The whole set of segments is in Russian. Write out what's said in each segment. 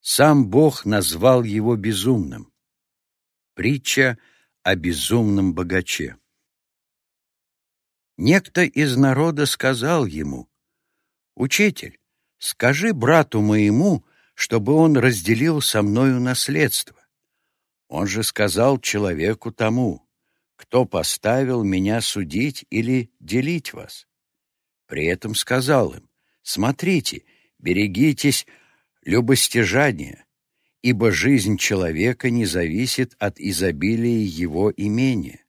Сам Бог назвал его безумным. Притча о безумном богаче. Некто из народа сказал ему, «Учитель, скажи брату моему, чтобы он разделил со мною наследство». Он же сказал человеку тому, «Кто поставил меня судить или делить вас?» При этом сказал им, «Смотрите, берегитесь любостяжания, ибо жизнь человека не зависит от изобилия его имения»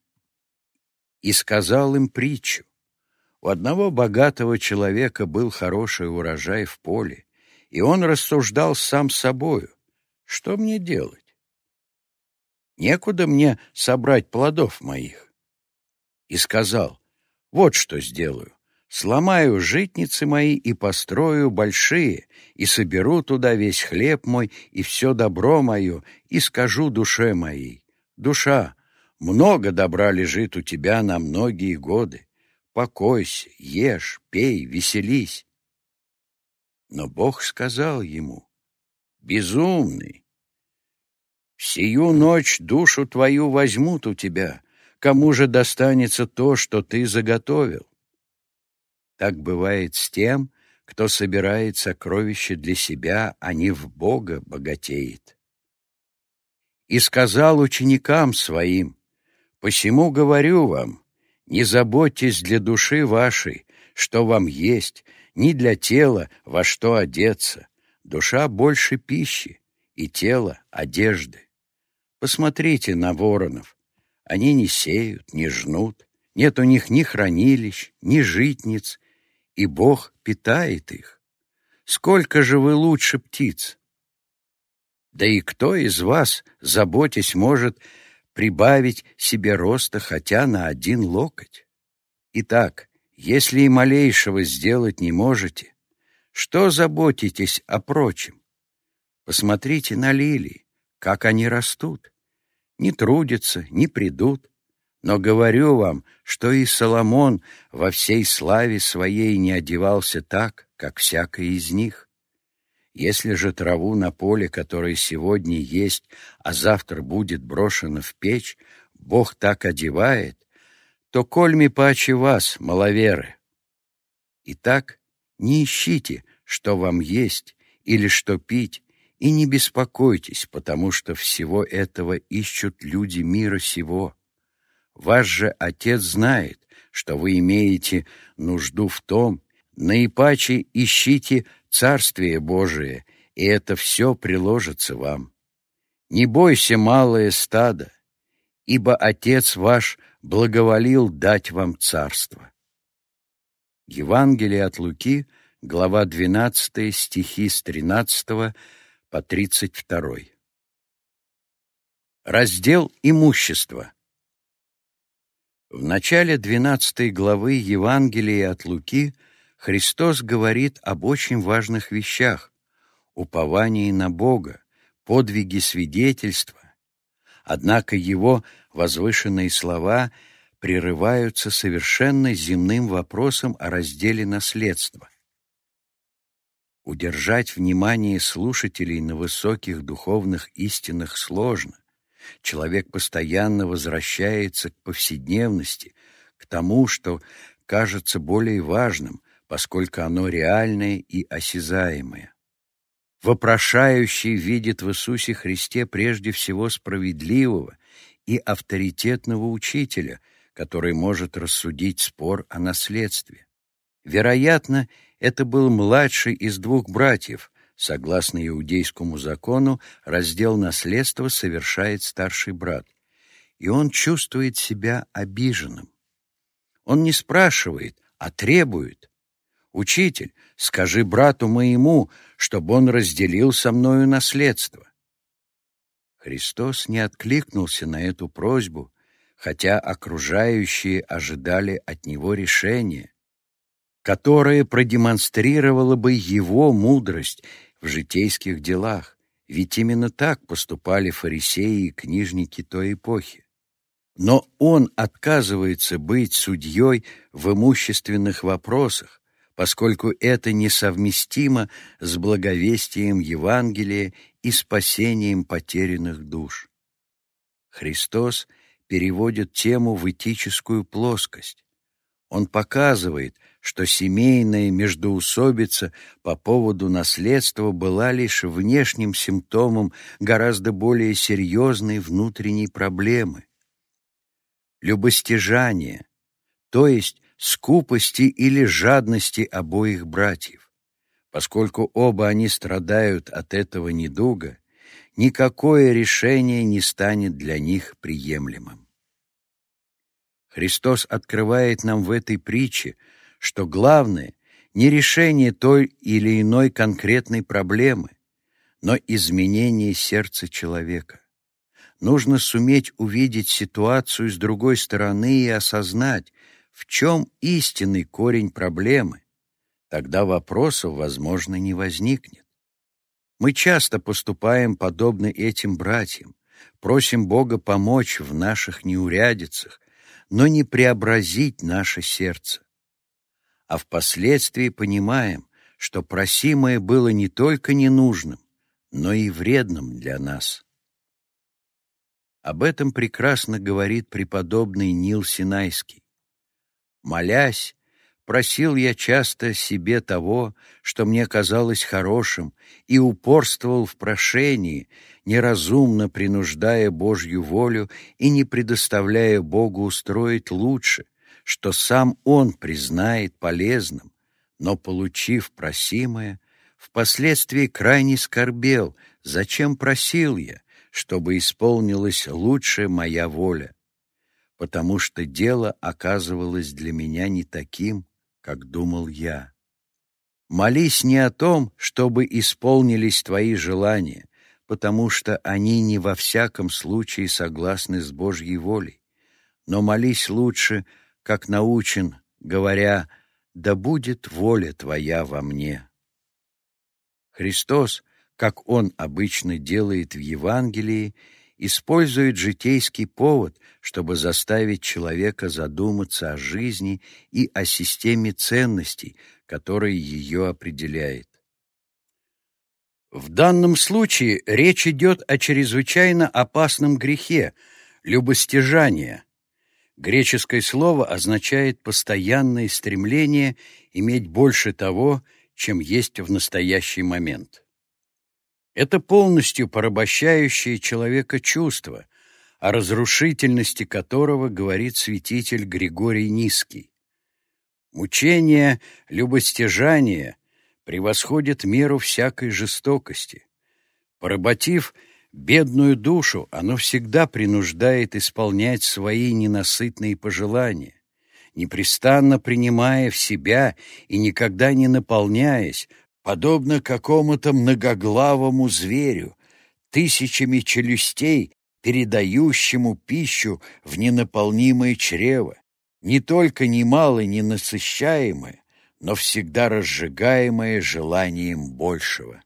и сказал им притчу. У одного богатого человека был хороший урожай в поле, и он рассуждал сам собою, что мне делать? Некуда мне собрать плодов моих. И сказал, вот что сделаю. Сломаю житницы мои и построю большие, и соберу туда весь хлеб мой и все добро мое, и скажу душе моей, душа, много добра лежит у тебя на многие годы. Покойся, ешь, пей, веселись. Но Бог сказал ему, «Безумный, сию ночь душу твою возьмут у тебя, кому же достанется то, что ты заготовил?» Так бывает с тем, кто собирает сокровища для себя, а не в Бога богатеет. И сказал ученикам своим, Посему говорю вам, не заботьтесь для души вашей, что вам есть, ни для тела, во что одеться. Душа больше пищи, и тело — одежды. Посмотрите на воронов. Они не сеют, не жнут, нет у них ни хранилищ, ни житниц, и Бог питает их. Сколько же вы лучше птиц? Да и кто из вас, заботясь, может прибавить себе роста хотя на один локоть. Итак, если и малейшего сделать не можете, что заботитесь о прочем? Посмотрите на лилии, как они растут. Не трудятся, не придут. Но говорю вам, что и Соломон во всей славе своей не одевался так, как всякая из них. Если же траву на поле, которое сегодня есть, а завтра будет брошено в печь, Бог так одевает, то кольми паче вас, маловеры. Итак, не ищите, что вам есть или что пить, и не беспокойтесь, потому что всего этого ищут люди мира сего. Ваш же Отец знает, что вы имеете нужду в том, наипаче ищите Царствие Божие, и это все приложится вам. Не бойся, малое стадо, ибо Отец ваш благоволил дать вам царство. Евангелие от Луки, глава 12, стихи с 13 по 32. Раздел имущества. В начале 12 главы Евангелия от Луки – Христос говорит об очень важных вещах — уповании на Бога, подвиге свидетельства. Однако его возвышенные слова прерываются совершенно земным вопросом о разделе наследства. Удержать внимание слушателей на высоких духовных истинах сложно. Человек постоянно возвращается к повседневности, к тому, что кажется более важным, поскольку оно реальное и осязаемое. Вопрошающий видит в Иисусе Христе прежде всего справедливого и авторитетного учителя, который может рассудить спор о наследстве. Вероятно, это был младший из двух братьев. Согласно иудейскому закону, раздел наследства совершает старший брат, и он чувствует себя обиженным. Он не спрашивает, а требует. «Учитель, скажи брату моему, чтобы он разделил со мною наследство». Христос не откликнулся на эту просьбу, хотя окружающие ожидали от него решения, которое продемонстрировало бы его мудрость в житейских делах, ведь именно так поступали фарисеи и книжники той эпохи. Но он отказывается быть судьей в имущественных вопросах, поскольку это несовместимо с благовестием Евангелия и спасением потерянных душ. Христос переводит тему в этическую плоскость. Он показывает, что семейная междоусобица по поводу наследства была лишь внешним симптомом гораздо более серьезной внутренней проблемы. Любостяжание, то есть скупости или жадности обоих братьев. Поскольку оба они страдают от этого недуга, никакое решение не станет для них приемлемым. Христос открывает нам в этой притче, что главное не решение той или иной конкретной проблемы, но изменение сердца человека. Нужно суметь увидеть ситуацию с другой стороны и осознать, в чем истинный корень проблемы. Тогда вопросов, возможно, не возникнет. Мы часто поступаем подобно этим братьям, просим Бога помочь в наших неурядицах, но не преобразить наше сердце. А впоследствии понимаем, что просимое было не только ненужным, но и вредным для нас. Об этом прекрасно говорит преподобный Нил Синайский. Молясь, Просил я часто себе того, что мне казалось хорошим, и упорствовал в прошении, неразумно принуждая Божью волю и не предоставляя Богу устроить лучше, что сам Он признает полезным, но, получив просимое, впоследствии крайне скорбел, зачем просил я, чтобы исполнилась лучшая моя воля, потому что дело оказывалось для меня не таким, как думал я. Молись не о том, чтобы исполнились твои желания, потому что они не во всяком случае согласны с Божьей волей. Но молись лучше, как научен, говоря, «Да будет воля твоя во мне». Христос, как Он обычно делает в Евангелии, использует житейский повод, чтобы заставить человека задуматься о жизни и о системе ценностей, которая ее определяет. В данном случае речь идет о чрезвычайно опасном грехе – любостяжание. Греческое слово означает постоянное стремление иметь больше того, чем есть в настоящий момент. Это полностью порабощающее человека чувство, о разрушительности которого говорит святитель Григорий Низкий. Мучение, любостяжание превосходит меру всякой жестокости. Поработив бедную душу, оно всегда принуждает исполнять свои ненасытные пожелания, непрестанно принимая в себя и никогда не наполняясь, подобно какому-то многоглавому зверю, тысячами челюстей, передающему пищу в ненаполнимое чрево, не только немало не насыщаемое, но всегда разжигаемое желанием большего.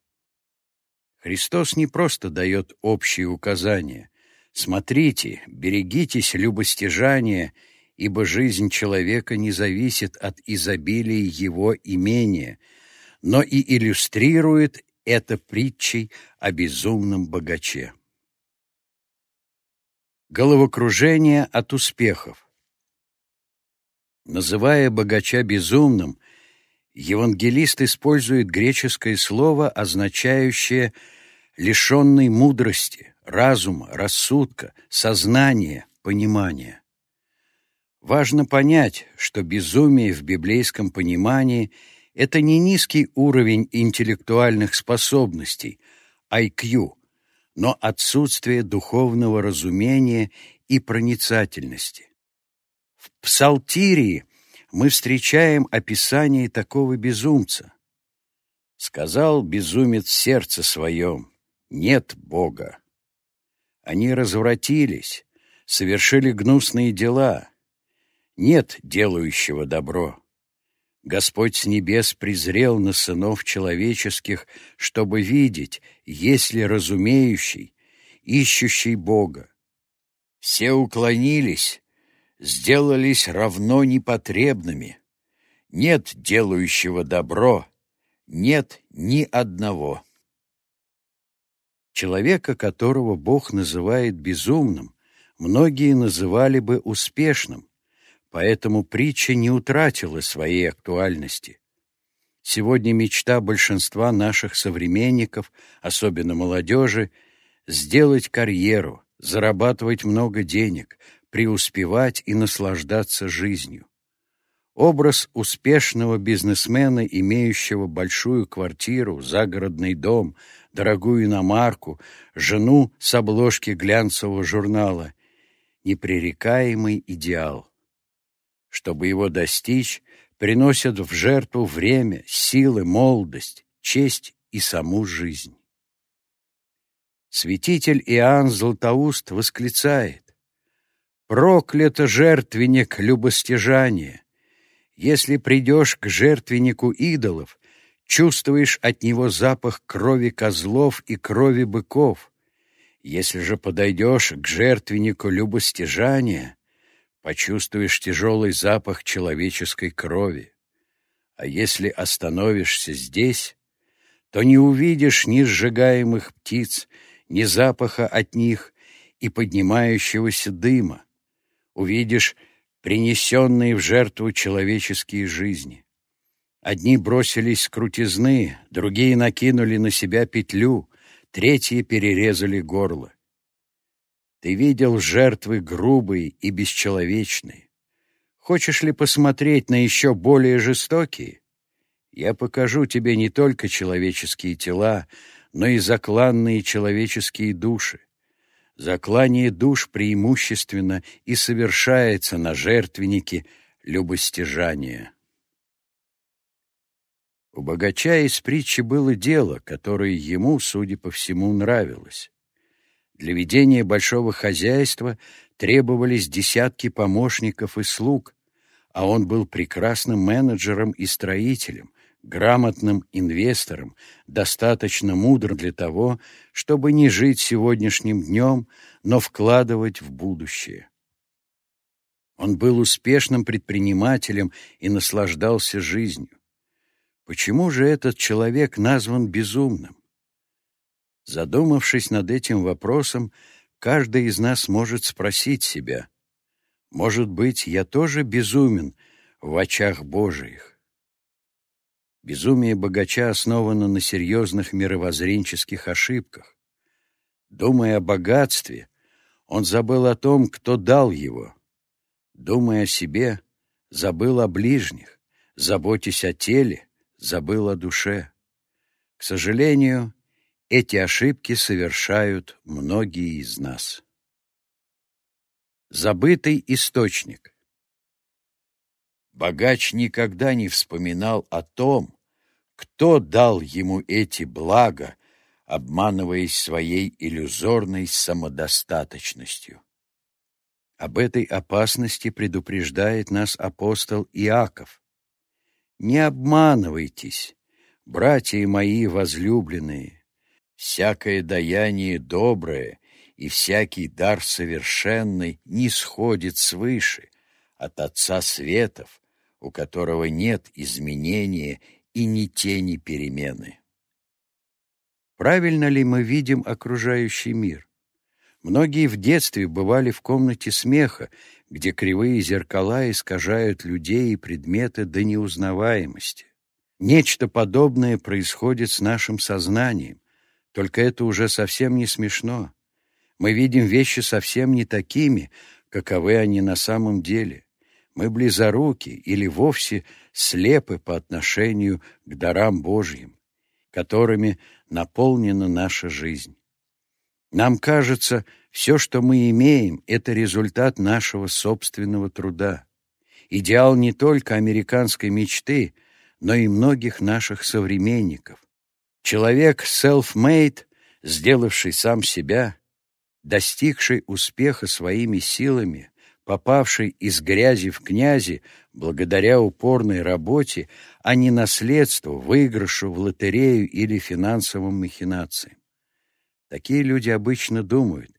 Христос не просто дает общие указания. Смотрите, берегитесь любостяжания, ибо жизнь человека не зависит от изобилия его имения — но и иллюстрирует это притчей о безумном богаче. Головокружение от успехов. Называя богача безумным, евангелист использует греческое слово, означающее лишенный мудрости, разума, рассудка, сознания, понимания. Важно понять, что безумие в библейском понимании – это не низкий уровень интеллектуальных способностей, IQ, но отсутствие духовного разумения и проницательности. В Псалтирии мы встречаем описание такого безумца. «Сказал безумец сердце своем, нет Бога. Они развратились, совершили гнусные дела, нет делающего добро». Господь с небес презрел на сынов человеческих, чтобы видеть, есть ли разумеющий, ищущий Бога. Все уклонились, сделались равно непотребными. Нет делающего добро, нет ни одного. Человека, которого Бог называет безумным, многие называли бы успешным, поэтому притча не утратила своей актуальности. Сегодня мечта большинства наших современников, особенно молодежи, сделать карьеру, зарабатывать много денег, преуспевать и наслаждаться жизнью. Образ успешного бизнесмена, имеющего большую квартиру, загородный дом, дорогую иномарку, жену с обложки глянцевого журнала — непререкаемый идеал. Чтобы его достичь, приносят в жертву время, силы, молодость, честь и саму жизнь. Святитель Иоанн Златоуст восклицает «Проклято жертвенник любостяжания! Если придешь к жертвеннику идолов, чувствуешь от него запах крови козлов и крови быков. Если же подойдешь к жертвеннику любостяжания, почувствуешь тяжелый запах человеческой крови. А если остановишься здесь, то не увидишь ни сжигаемых птиц, ни запаха от них и поднимающегося дыма. Увидишь принесенные в жертву человеческие жизни. Одни бросились с крутизны, другие накинули на себя петлю, третьи перерезали горло. Ты видел жертвы грубые и бесчеловечные. Хочешь ли посмотреть на еще более жестокие? Я покажу тебе не только человеческие тела, но и закланные человеческие души. Заклание душ преимущественно и совершается на жертвеннике любостяжания. У богача из притчи было дело, которое ему, судя по всему, нравилось. Для ведения большого хозяйства требовались десятки помощников и слуг, а он был прекрасным менеджером и строителем, грамотным инвестором, достаточно мудр для того, чтобы не жить сегодняшним днем, но вкладывать в будущее. Он был успешным предпринимателем и наслаждался жизнью. Почему же этот человек назван безумным? Задумавшись над этим вопросом, каждый из нас может спросить себя, «Может быть, я тоже безумен в очах Божиих?» Безумие богача основано на серьезных мировоззренческих ошибках. Думая о богатстве, он забыл о том, кто дал его. Думая о себе, забыл о ближних, заботясь о теле, забыл о душе. К сожалению, эти ошибки совершают многие из нас. Забытый источник Богач никогда не вспоминал о том, кто дал ему эти блага, обманываясь своей иллюзорной самодостаточностью? Об этой опасности предупреждает нас апостол Иаков. «Не обманывайтесь, братья мои возлюбленные, всякое даяние доброе и всякий дар совершенный не сходит свыше, от Отца Светов, у которого нет изменения и ни тени перемены. Правильно ли мы видим окружающий мир? Многие в детстве бывали в комнате смеха, где кривые зеркала искажают людей и предметы до неузнаваемости. Нечто подобное происходит с нашим сознанием, только это уже совсем не смешно. Мы видим вещи совсем не такими, каковы они на самом деле. Мы близоруки или вовсе слепы по отношению к дарам Божьим, которыми наполнена наша жизнь. Нам кажется, все, что мы имеем, это результат нашего собственного труда. Идеал не только американской мечты, но и многих наших современников. Человек self-made, сделавший сам себя, достигший успеха своими силами, попавший из грязи в князи благодаря упорной работе, а не наследству, выигрышу в лотерею или финансовым махинациям. Такие люди обычно думают,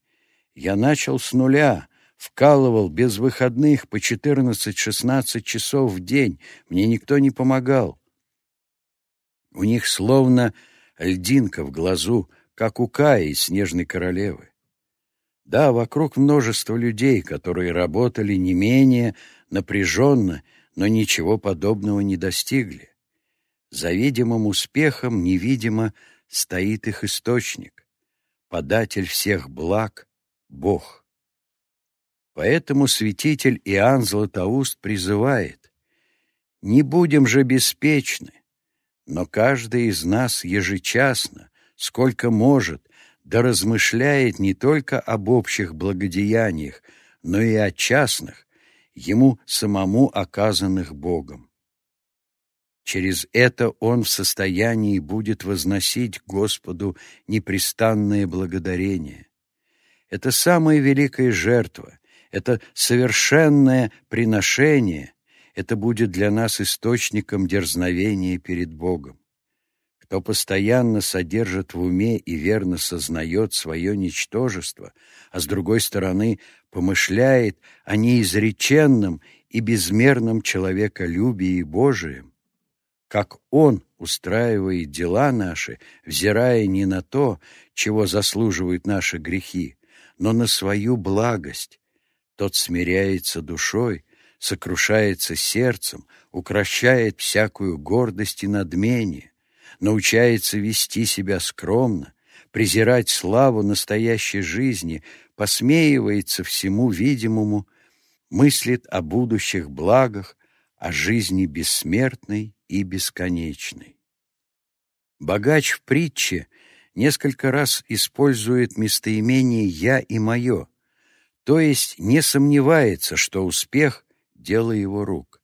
я начал с нуля, вкалывал без выходных по 14-16 часов в день, мне никто не помогал. У них словно льдинка в глазу как у Каи, снежной королевы. Да, вокруг множество людей, которые работали не менее напряженно, но ничего подобного не достигли. За видимым успехом невидимо стоит их источник, податель всех благ — Бог. Поэтому святитель Иоанн Златоуст призывает «Не будем же беспечны, но каждый из нас ежечасно, сколько может, да размышляет не только об общих благодеяниях, но и о частных, ему самому оказанных Богом. Через это он в состоянии будет возносить Господу непрестанное благодарение. Это самая великая жертва, это совершенное приношение, это будет для нас источником дерзновения перед Богом. Кто постоянно содержит в уме и верно сознает свое ничтожество, а с другой стороны помышляет о неизреченном и безмерном человеколюбии Божием, как Он устраивает дела наши, взирая не на то, чего заслуживают наши грехи, но на свою благость. Тот смиряется душой, сокрушается сердцем, укращает всякую гордость и надмение, научается вести себя скромно, презирать славу настоящей жизни, посмеивается всему видимому, мыслит о будущих благах, о жизни бессмертной и бесконечной. Богач в притче несколько раз использует местоимение «я» и «моё», то есть не сомневается, что успех — дело его рук.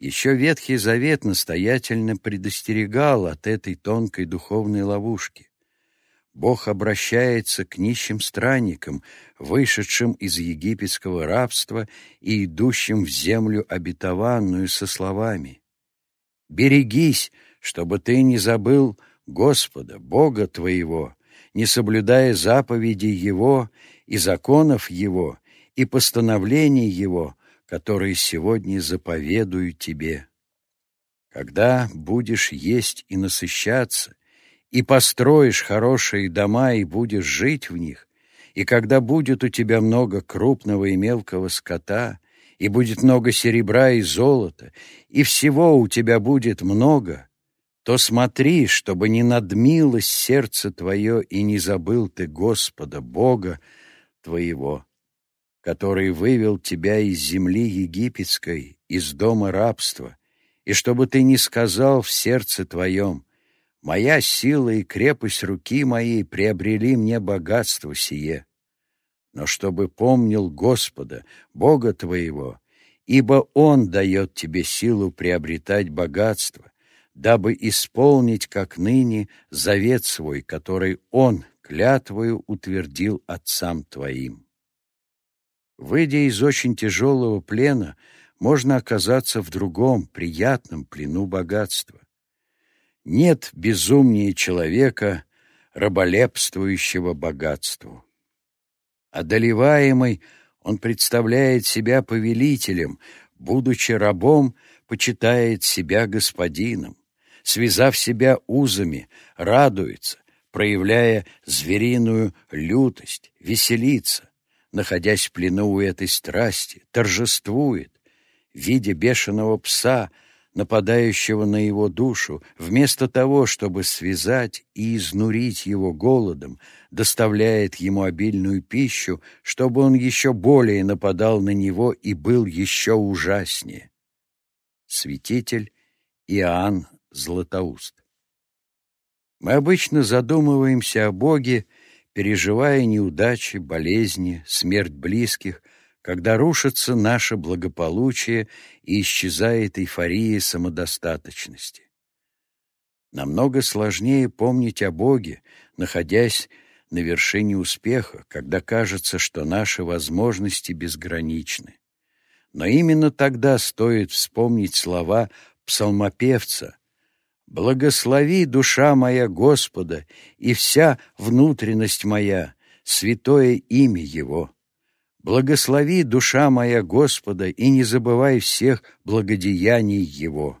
Еще Ветхий Завет настоятельно предостерегал от этой тонкой духовной ловушки. Бог обращается к нищим странникам, вышедшим из египетского рабства и идущим в землю обетованную со словами «Берегись, чтобы ты не забыл Господа, Бога твоего, не соблюдая заповедей Его и законов Его и постановлений Его, которые сегодня заповедую тебе. Когда будешь есть и насыщаться, и построишь хорошие дома и будешь жить в них, и когда будет у тебя много крупного и мелкого скота, и будет много серебра и золота, и всего у тебя будет много, то смотри, чтобы не надмилось сердце твое и не забыл ты Господа, Бога твоего, который вывел тебя из земли египетской, из дома рабства, и чтобы ты не сказал в сердце твоем, Моя сила и крепость руки моей приобрели мне богатство сие. Но чтобы помнил Господа, Бога твоего, ибо Он дает тебе силу приобретать богатство, дабы исполнить, как ныне, завет свой, который Он клятвою утвердил отцам твоим. Выйдя из очень тяжелого плена, можно оказаться в другом, приятном плену богатства. Нет безумнее человека, раболепствующего богатству. Одолеваемый, он представляет себя повелителем, будучи рабом, почитает себя господином, связав себя узами, радуется, проявляя звериную лютость, веселится, находясь в плену у этой страсти, торжествует, видя бешеного пса — нападающего на его душу, вместо того, чтобы связать и изнурить его голодом, доставляет ему обильную пищу, чтобы он еще более нападал на него и был еще ужаснее. Святитель Иоанн Златоуст Мы обычно задумываемся о Боге, переживая неудачи, болезни, смерть близких, когда рушится наше благополучие и исчезает эйфория самодостаточности. Намного сложнее помнить о Боге, находясь на вершине успеха, когда кажется, что наши возможности безграничны. Но именно тогда стоит вспомнить слова псалмопевца «Благослови, душа моя, Господа, и вся внутренность моя, святое имя Его». Благослови, душа моя, Господа, и не забывай всех благодеяний Его.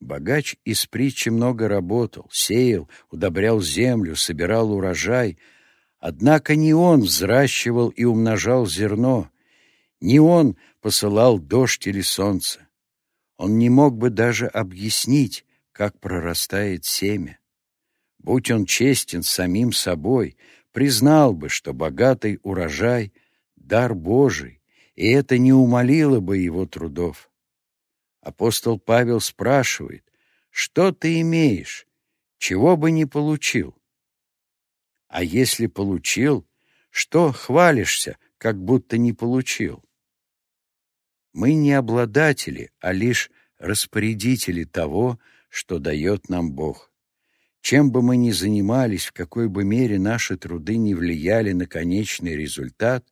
Богач из притчи много работал, сеял, удобрял землю, собирал урожай. Однако не он взращивал и умножал зерно, не он посылал дождь или солнце. Он не мог бы даже объяснить, как прорастает семя. Будь он честен самим собой, признал бы, что богатый урожай — дар Божий, и это не умолило бы его трудов. Апостол Павел спрашивает, что ты имеешь, чего бы не получил? А если получил, что хвалишься, как будто не получил? Мы не обладатели, а лишь распорядители того, что дает нам Бог. Чем бы мы ни занимались, в какой бы мере наши труды не влияли на конечный результат,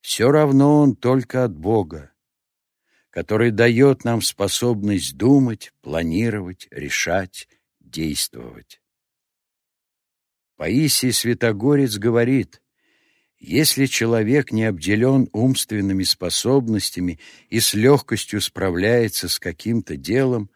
все равно он только от Бога, который дает нам способность думать, планировать, решать, действовать. Паисий Святогорец говорит, если человек не обделен умственными способностями и с легкостью справляется с каким-то делом,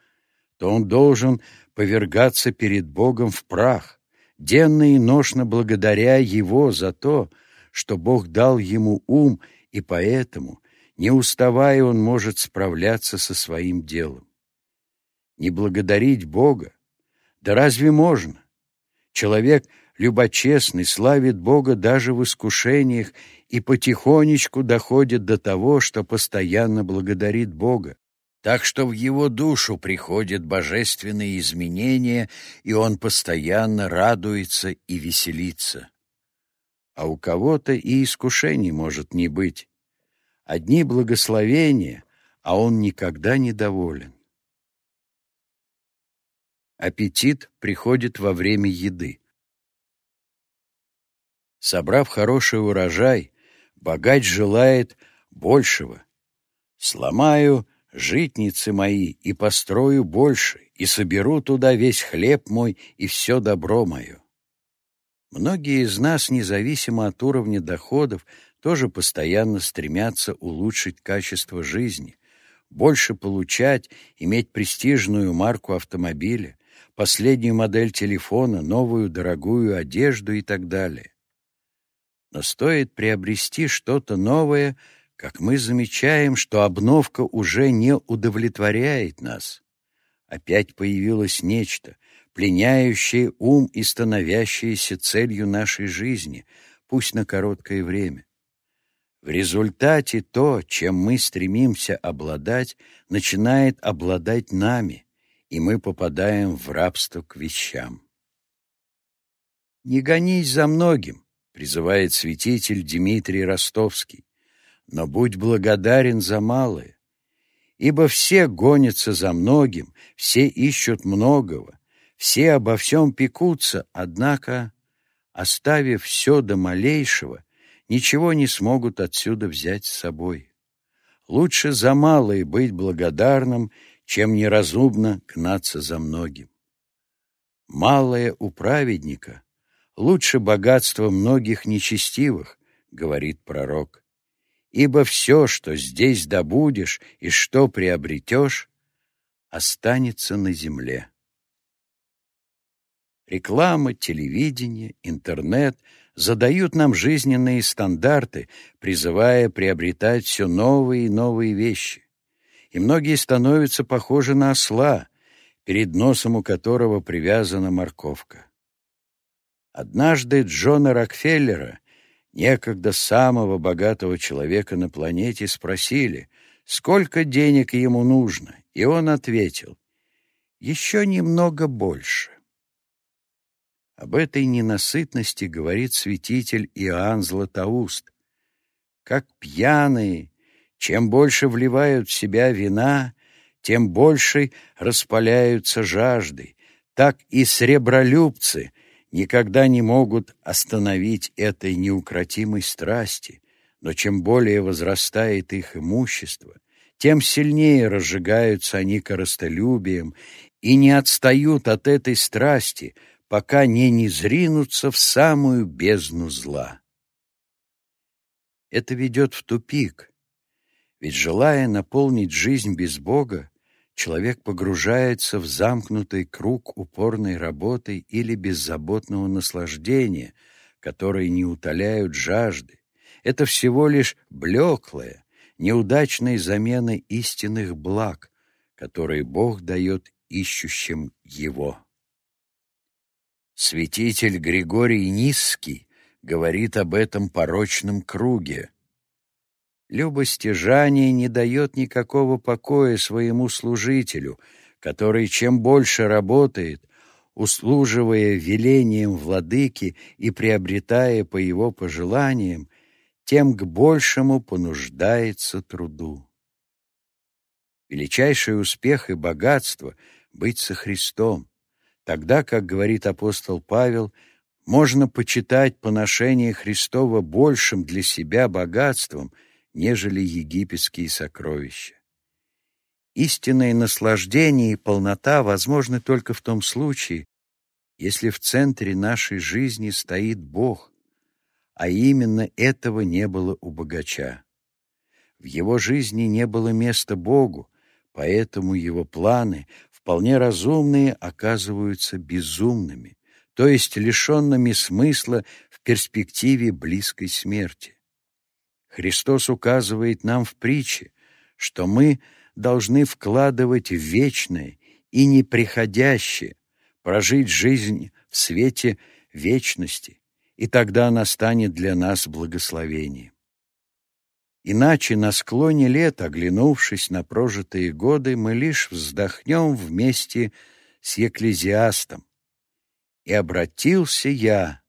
то он должен повергаться перед Богом в прах, денно и ношно благодаря Его за то, что Бог дал ему ум, и поэтому — не уставая, он может справляться со своим делом. Не благодарить Бога? Да разве можно? Человек любочестный славит Бога даже в искушениях и потихонечку доходит до того, что постоянно благодарит Бога. Так что в его душу приходят божественные изменения, и он постоянно радуется и веселится. А у кого-то и искушений может не быть. Одни благословения, а он никогда не доволен. Аппетит приходит во время еды. Собрав хороший урожай, богач желает большего. Сломаю житницы мои и построю больше, и соберу туда весь хлеб мой и все добро мое. Многие из нас, независимо от уровня доходов, тоже постоянно стремятся улучшить качество жизни, больше получать, иметь престижную марку автомобиля, последнюю модель телефона, новую дорогую одежду и так далее. Но стоит приобрести что-то новое, как мы замечаем, что обновка уже не удовлетворяет нас. Опять появилось нечто, пленяющее ум и становящееся целью нашей жизни, пусть на короткое время. В результате то, чем мы стремимся обладать, начинает обладать нами, и мы попадаем в рабство к вещам. «Не гонись за многим», — призывает святитель Дмитрий Ростовский, «но будь благодарен за малое, ибо все гонятся за многим, все ищут многого, все обо всем пекутся, однако, оставив все до малейшего, ничего не смогут отсюда взять с собой. Лучше за малое быть благодарным, чем неразумно гнаться за многим. Малое у праведника лучше богатства многих нечестивых, говорит пророк. Ибо все, что здесь добудешь и что приобретешь, останется на земле. Реклама, телевидение, интернет — задают нам жизненные стандарты, призывая приобретать все новые и новые вещи. И многие становятся похожи на осла, перед носом у которого привязана морковка. Однажды Джона Рокфеллера, некогда самого богатого человека на планете, спросили, сколько денег ему нужно, и он ответил, «Еще немного больше». Об этой ненасытности говорит святитель Иоанн Златоуст. Как пьяные, чем больше вливают в себя вина, тем больше распаляются жаждой, так и сребролюбцы никогда не могут остановить этой неукротимой страсти, но чем более возрастает их имущество, тем сильнее разжигаются они коростолюбием и не отстают от этой страсти, пока не низринутся в самую бездну зла. Это ведет в тупик, ведь, желая наполнить жизнь без Бога, человек погружается в замкнутый круг упорной работы или беззаботного наслаждения, которые не утоляют жажды. Это всего лишь блеклая, неудачная замена истинных благ, которые Бог дает ищущим Его. Святитель Григорий Низкий говорит об этом порочном круге. Любостяжание не дает никакого покоя своему служителю, который чем больше работает, услуживая велением владыки и приобретая по его пожеланиям, тем к большему понуждается труду. Величайший успех и богатство — быть со Христом, тогда, как говорит апостол Павел, можно почитать поношение Христова большим для себя богатством — нежели египетские сокровища. Истинное наслаждение и полнота возможны только в том случае, если в центре нашей жизни стоит Бог, а именно этого не было у богача. В его жизни не было места Богу, поэтому его планы, вполне разумные, оказываются безумными, то есть лишенными смысла в перспективе близкой смерти. Христос указывает нам в притче, что мы должны вкладывать в вечное и неприходящее, прожить жизнь в свете вечности, и тогда она станет для нас благословением. Иначе на склоне лет, оглянувшись на прожитые годы, мы лишь вздохнем вместе с Екклезиастом. «И обратился я,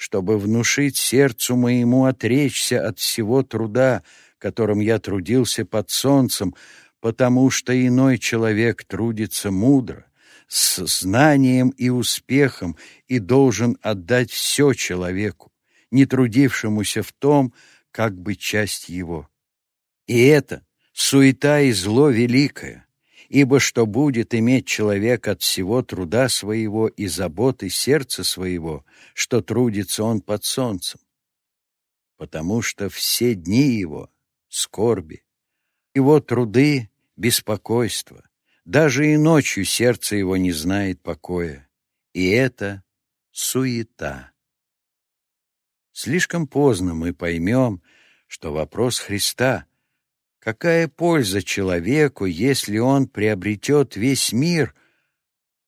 чтобы внушить сердцу моему отречься от всего труда, которым я трудился под солнцем, потому что иной человек трудится мудро, с знанием и успехом и должен отдать все человеку, не трудившемуся в том, как бы часть его. И это суета и зло великое, Ибо что будет иметь человек от всего труда своего и заботы сердца своего, что трудится он под солнцем? Потому что все дни его — скорби, его труды — беспокойство, даже и ночью сердце его не знает покоя, и это суета. Слишком поздно мы поймем, что вопрос Христа — Какая польза человеку, если он приобретет весь мир,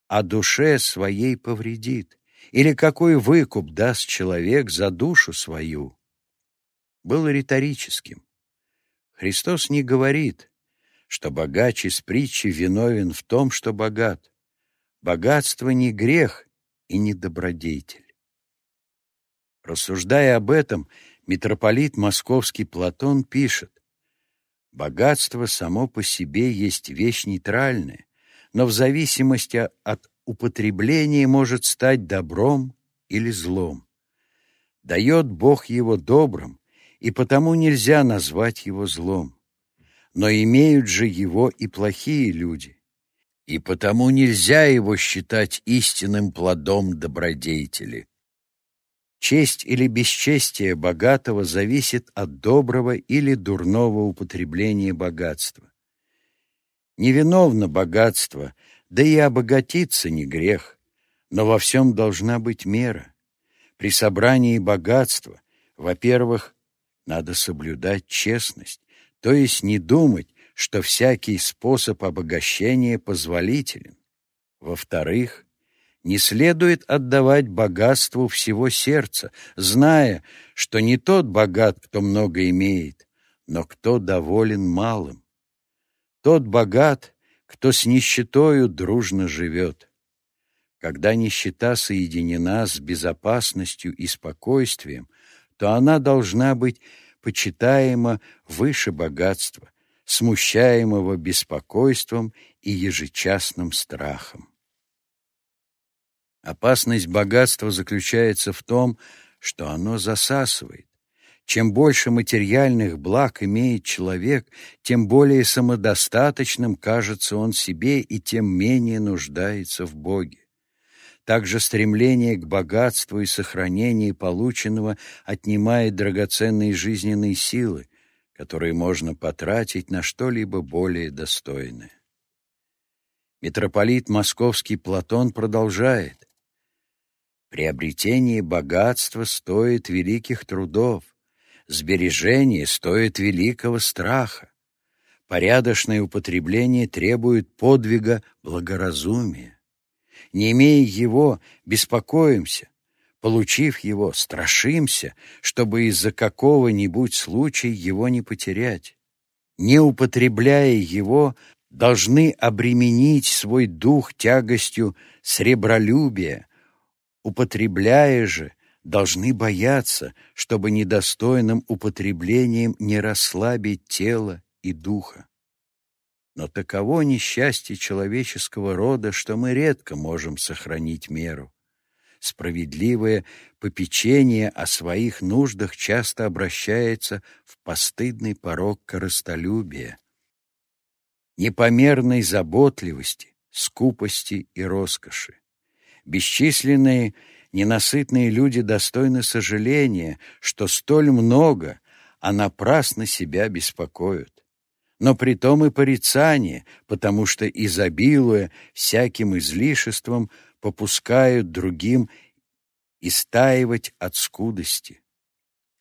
а душе своей повредит? Или какой выкуп даст человек за душу свою? Было риторическим. Христос не говорит, что богач из притчи виновен в том, что богат. Богатство не грех и не добродетель. Рассуждая об этом, митрополит московский Платон пишет, Богатство само по себе есть вещь нейтральная, но в зависимости от употребления может стать добром или злом. Дает Бог его добрым, и потому нельзя назвать его злом. Но имеют же его и плохие люди, и потому нельзя его считать истинным плодом добродетели. Честь или бесчестие богатого зависит от доброго или дурного употребления богатства. Невиновно богатство, да и обогатиться не грех, но во всем должна быть мера. При собрании богатства, во-первых, надо соблюдать честность, то есть не думать, что всякий способ обогащения позволителен. Во-вторых, не следует отдавать богатству всего сердца, зная, что не тот богат, кто много имеет, но кто доволен малым. Тот богат, кто с нищетою дружно живет. Когда нищета соединена с безопасностью и спокойствием, то она должна быть почитаема выше богатства, смущаемого беспокойством и ежечасным страхом. Опасность богатства заключается в том, что оно засасывает. Чем больше материальных благ имеет человек, тем более самодостаточным кажется он себе и тем менее нуждается в Боге. Также стремление к богатству и сохранению полученного отнимает драгоценные жизненные силы, которые можно потратить на что-либо более достойное. Митрополит Московский Платон продолжает. Приобретение богатства стоит великих трудов, сбережение стоит великого страха. Порядочное употребление требует подвига благоразумия. Не имея его, беспокоимся, получив его, страшимся, чтобы из-за какого-нибудь случая его не потерять. Не употребляя его, должны обременить свой дух тягостью сребролюбия, употребляя же, должны бояться, чтобы недостойным употреблением не расслабить тело и духа. Но таково несчастье человеческого рода, что мы редко можем сохранить меру. Справедливое попечение о своих нуждах часто обращается в постыдный порог корыстолюбия, непомерной заботливости, скупости и роскоши. Бесчисленные ненасытные люди достойны сожаления, что столь много, а напрасно себя беспокоят но притом и порицание, потому что, изобилуя всяким излишеством, попускают другим истаивать от скудости.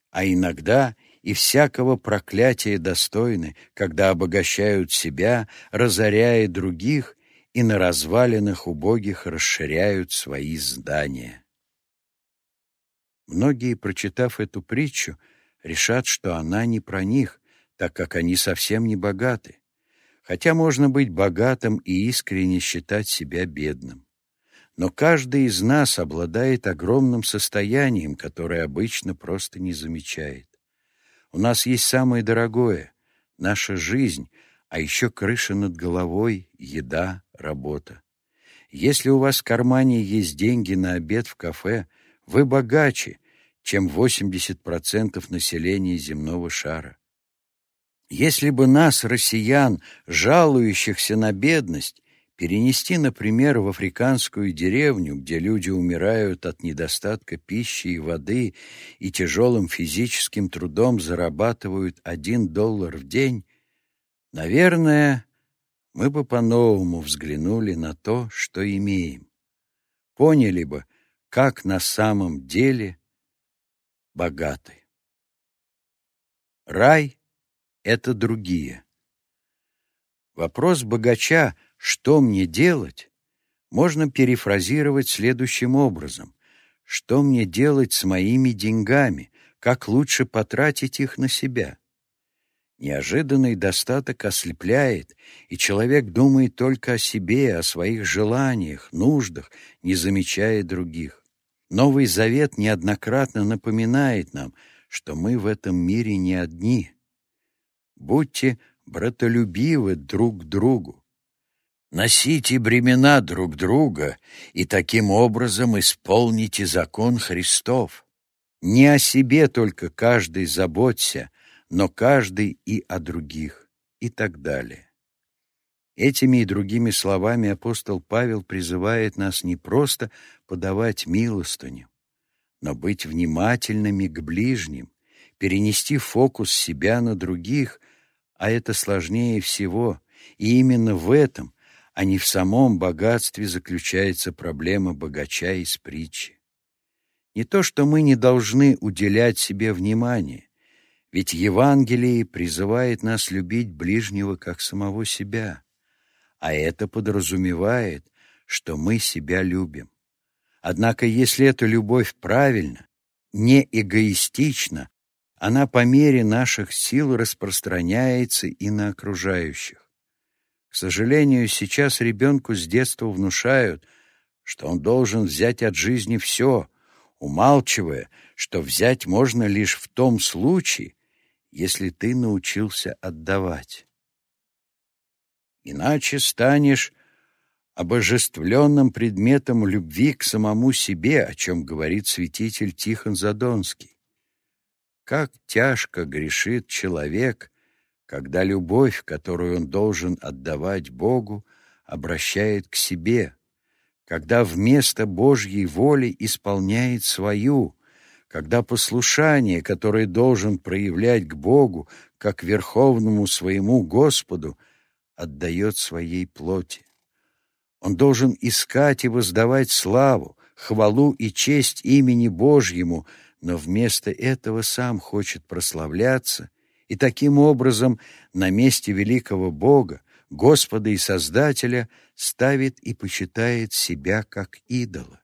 А иногда и всякого проклятия достойны, когда обогащают себя, разоряя других, и на развалинах убогих расширяют свои здания. Многие, прочитав эту притчу, решат, что она не про них, так как они совсем не богаты, хотя можно быть богатым и искренне считать себя бедным. Но каждый из нас обладает огромным состоянием, которое обычно просто не замечает. У нас есть самое дорогое — наша жизнь, а еще крыша над головой, еда, работа. Если у вас в кармане есть деньги на обед в кафе, вы богаче, чем 80% населения земного шара. Если бы нас, россиян, жалующихся на бедность, перенести, например, в африканскую деревню, где люди умирают от недостатка пищи и воды и тяжелым физическим трудом зарабатывают один доллар в день, наверное, мы бы по-новому взглянули на то, что имеем. Поняли бы, как на самом деле богаты. Рай — это другие. Вопрос богача «что мне делать?» можно перефразировать следующим образом. Что мне делать с моими деньгами? Как лучше потратить их на себя? Неожиданный достаток ослепляет, и человек думает только о себе, о своих желаниях, нуждах, не замечая других. Новый Завет неоднократно напоминает нам, что мы в этом мире не одни — Будьте братолюбивы друг к другу. Носите бремена друг друга и таким образом исполните закон Христов. Не о себе только каждый заботься, но каждый и о других, и так далее. Этими и другими словами апостол Павел призывает нас не просто подавать милостыню, но быть внимательными к ближним, перенести фокус себя на других — а это сложнее всего, и именно в этом, а не в самом богатстве заключается проблема богача из притчи. Не то, что мы не должны уделять себе внимание, ведь Евангелие призывает нас любить ближнего как самого себя, а это подразумевает, что мы себя любим. Однако, если эта любовь правильна, не эгоистична, она по мере наших сил распространяется и на окружающих. К сожалению, сейчас ребенку с детства внушают, что он должен взять от жизни все, умалчивая, что взять можно лишь в том случае, если ты научился отдавать. Иначе станешь обожествленным предметом любви к самому себе, о чем говорит святитель Тихон Задонский. Как тяжко грешит человек, когда любовь, которую он должен отдавать Богу, обращает к себе, когда вместо Божьей воли исполняет свою, когда послушание, которое должен проявлять к Богу, как верховному своему Господу, отдает своей плоти. Он должен искать и воздавать славу, хвалу и честь имени Божьему, но вместо этого сам хочет прославляться и таким образом на месте великого Бога, Господа и Создателя ставит и почитает себя как идола.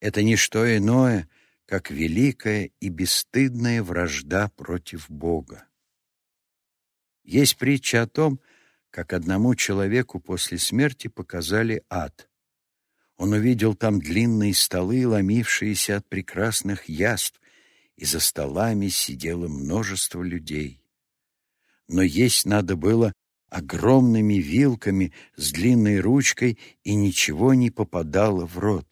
Это не что иное, как великая и бесстыдная вражда против Бога. Есть притча о том, как одному человеку после смерти показали ад. Он увидел там длинные столы, ломившиеся от прекрасных яств, и за столами сидело множество людей. Но есть надо было огромными вилками с длинной ручкой, и ничего не попадало в рот.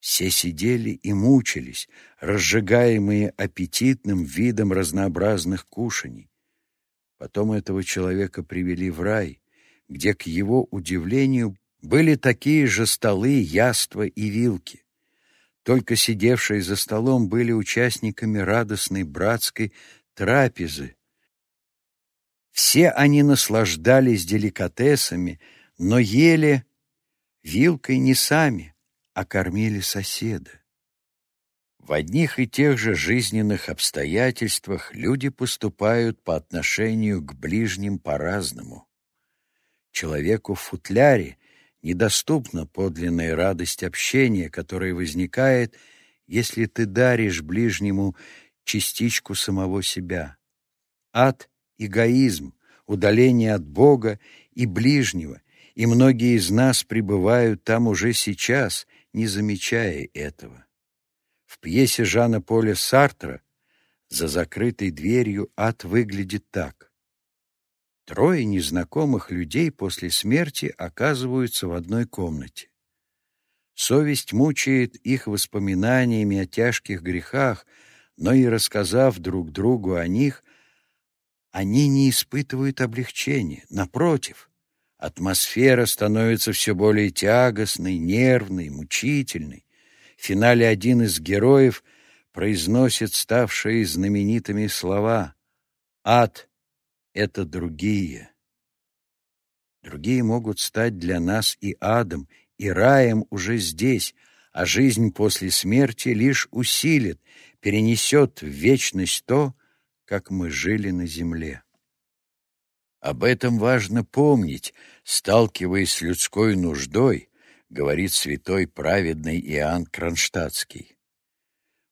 Все сидели и мучились, разжигаемые аппетитным видом разнообразных кушаний. Потом этого человека привели в рай, где, к его удивлению, были такие же столы, яства и вилки. Только сидевшие за столом были участниками радостной братской трапезы. Все они наслаждались деликатесами, но ели вилкой не сами, а кормили соседа. В одних и тех же жизненных обстоятельствах люди поступают по отношению к ближним по-разному. Человеку в футляре недоступна подлинная радость общения, которая возникает, если ты даришь ближнему частичку самого себя. Ад — эгоизм, удаление от Бога и ближнего, и многие из нас пребывают там уже сейчас, не замечая этого. В пьесе Жана Поля Сартра «За закрытой дверью ад выглядит так. Трое незнакомых людей после смерти оказываются в одной комнате. Совесть мучает их воспоминаниями о тяжких грехах, но и рассказав друг другу о них, они не испытывают облегчения. Напротив, атмосфера становится все более тягостной, нервной, мучительной. В финале один из героев произносит ставшие знаменитыми слова «Ад это другие. Другие могут стать для нас и адом, и раем уже здесь, а жизнь после смерти лишь усилит, перенесет в вечность то, как мы жили на земле. Об этом важно помнить, сталкиваясь с людской нуждой, говорит святой праведный Иоанн Кронштадтский.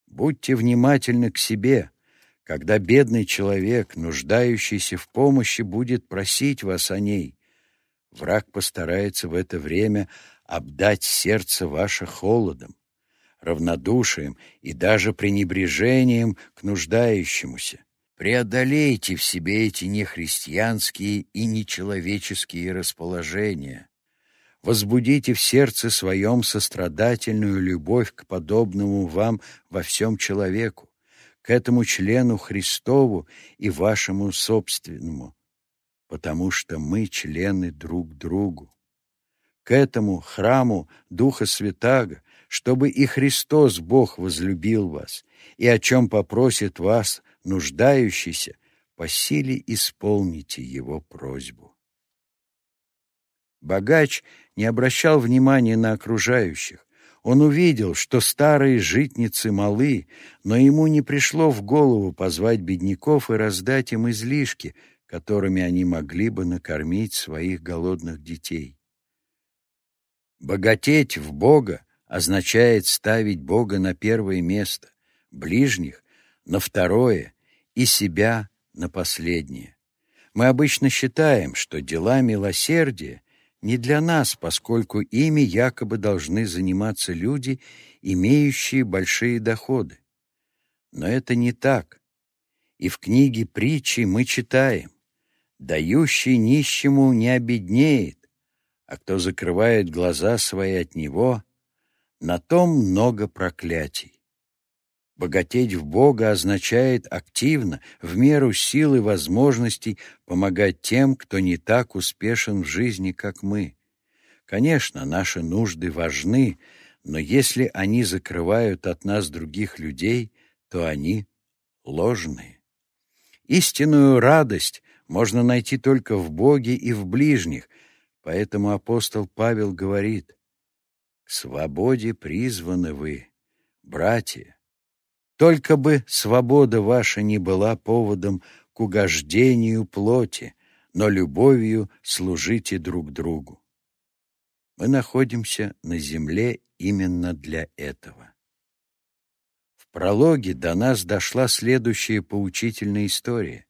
Будьте внимательны к себе, когда бедный человек, нуждающийся в помощи, будет просить вас о ней, враг постарается в это время обдать сердце ваше холодом, равнодушием и даже пренебрежением к нуждающемуся. Преодолейте в себе эти нехристианские и нечеловеческие расположения. Возбудите в сердце своем сострадательную любовь к подобному вам во всем человеку к этому члену Христову и вашему собственному, потому что мы члены друг другу. К этому храму Духа Святаго, чтобы и Христос Бог возлюбил вас, и о чем попросит вас нуждающийся, по силе исполните его просьбу. Богач не обращал внимания на окружающих, он увидел, что старые житницы малы, но ему не пришло в голову позвать бедняков и раздать им излишки, которыми они могли бы накормить своих голодных детей. Богатеть в Бога означает ставить Бога на первое место, ближних — на второе и себя на последнее. Мы обычно считаем, что дела милосердия не для нас, поскольку ими якобы должны заниматься люди, имеющие большие доходы. Но это не так. И в книге притчи мы читаем «Дающий нищему не обеднеет, а кто закрывает глаза свои от него, на том много проклятий». Богатеть в Бога означает активно, в меру сил и возможностей, помогать тем, кто не так успешен в жизни, как мы. Конечно, наши нужды важны, но если они закрывают от нас других людей, то они ложные. Истинную радость можно найти только в Боге и в ближних, Поэтому апостол Павел говорит, «К свободе призваны вы, братья. Только бы свобода ваша не была поводом к угождению плоти, но любовью служите друг другу. Мы находимся на земле именно для этого. В прологе до нас дошла следующая поучительная история.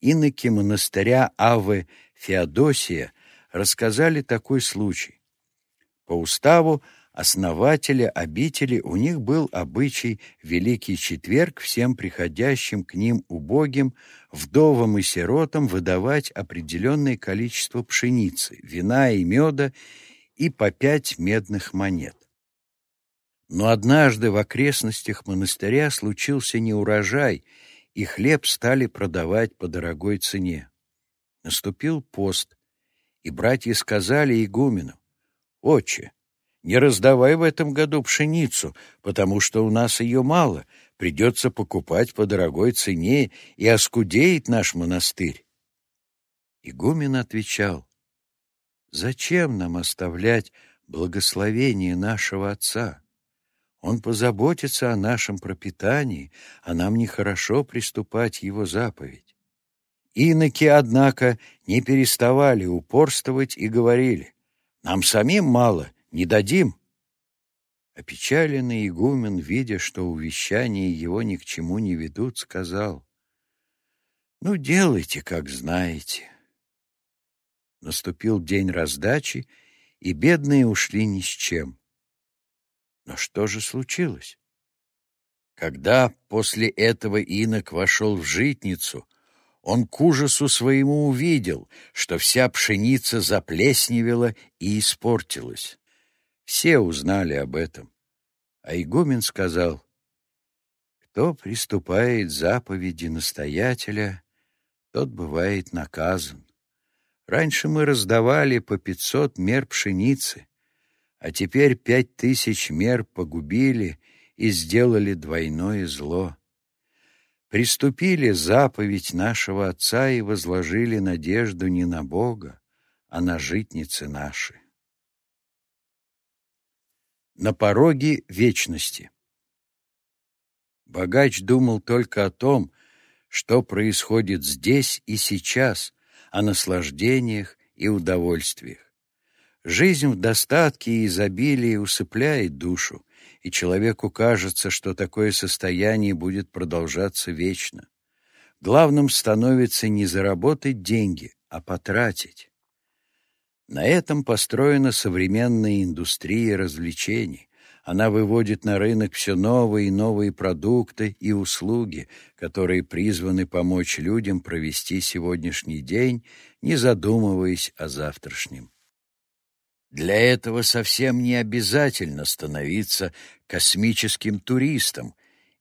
Иноки монастыря Авы Феодосия рассказали такой случай. По уставу основателя обители у них был обычай Великий Четверг всем приходящим к ним убогим, вдовам и сиротам выдавать определенное количество пшеницы, вина и меда и по пять медных монет. Но однажды в окрестностях монастыря случился неурожай, и хлеб стали продавать по дорогой цене. Наступил пост, и братья сказали игумену, «Отче, не раздавай в этом году пшеницу, потому что у нас ее мало, придется покупать по дорогой цене, и оскудеет наш монастырь». Игумен отвечал, «Зачем нам оставлять благословение нашего Отца? Он позаботится о нашем пропитании, а нам нехорошо приступать его заповедь». Иноки, однако, не переставали упорствовать и говорили, «Нам самим мало, не дадим». Опечаленный игумен, видя, что увещания его ни к чему не ведут, сказал, «Ну, делайте, как знаете». Наступил день раздачи, и бедные ушли ни с чем. Но что же случилось? Когда после этого инок вошел в житницу, он к ужасу своему увидел, что вся пшеница заплесневела и испортилась. Все узнали об этом. А игумен сказал, «Кто приступает заповеди настоятеля, тот бывает наказан. Раньше мы раздавали по пятьсот мер пшеницы, а теперь пять тысяч мер погубили и сделали двойное зло. Приступили заповедь нашего Отца и возложили надежду не на Бога, а на житницы наши. На пороге вечности Богач думал только о том, что происходит здесь и сейчас, о наслаждениях и удовольствиях. Жизнь в достатке и изобилии усыпляет душу, и человеку кажется, что такое состояние будет продолжаться вечно. Главным становится не заработать деньги, а потратить. На этом построена современная индустрия развлечений. Она выводит на рынок все новые и новые продукты и услуги, которые призваны помочь людям провести сегодняшний день, не задумываясь о завтрашнем. Для этого совсем не обязательно становиться космическим туристом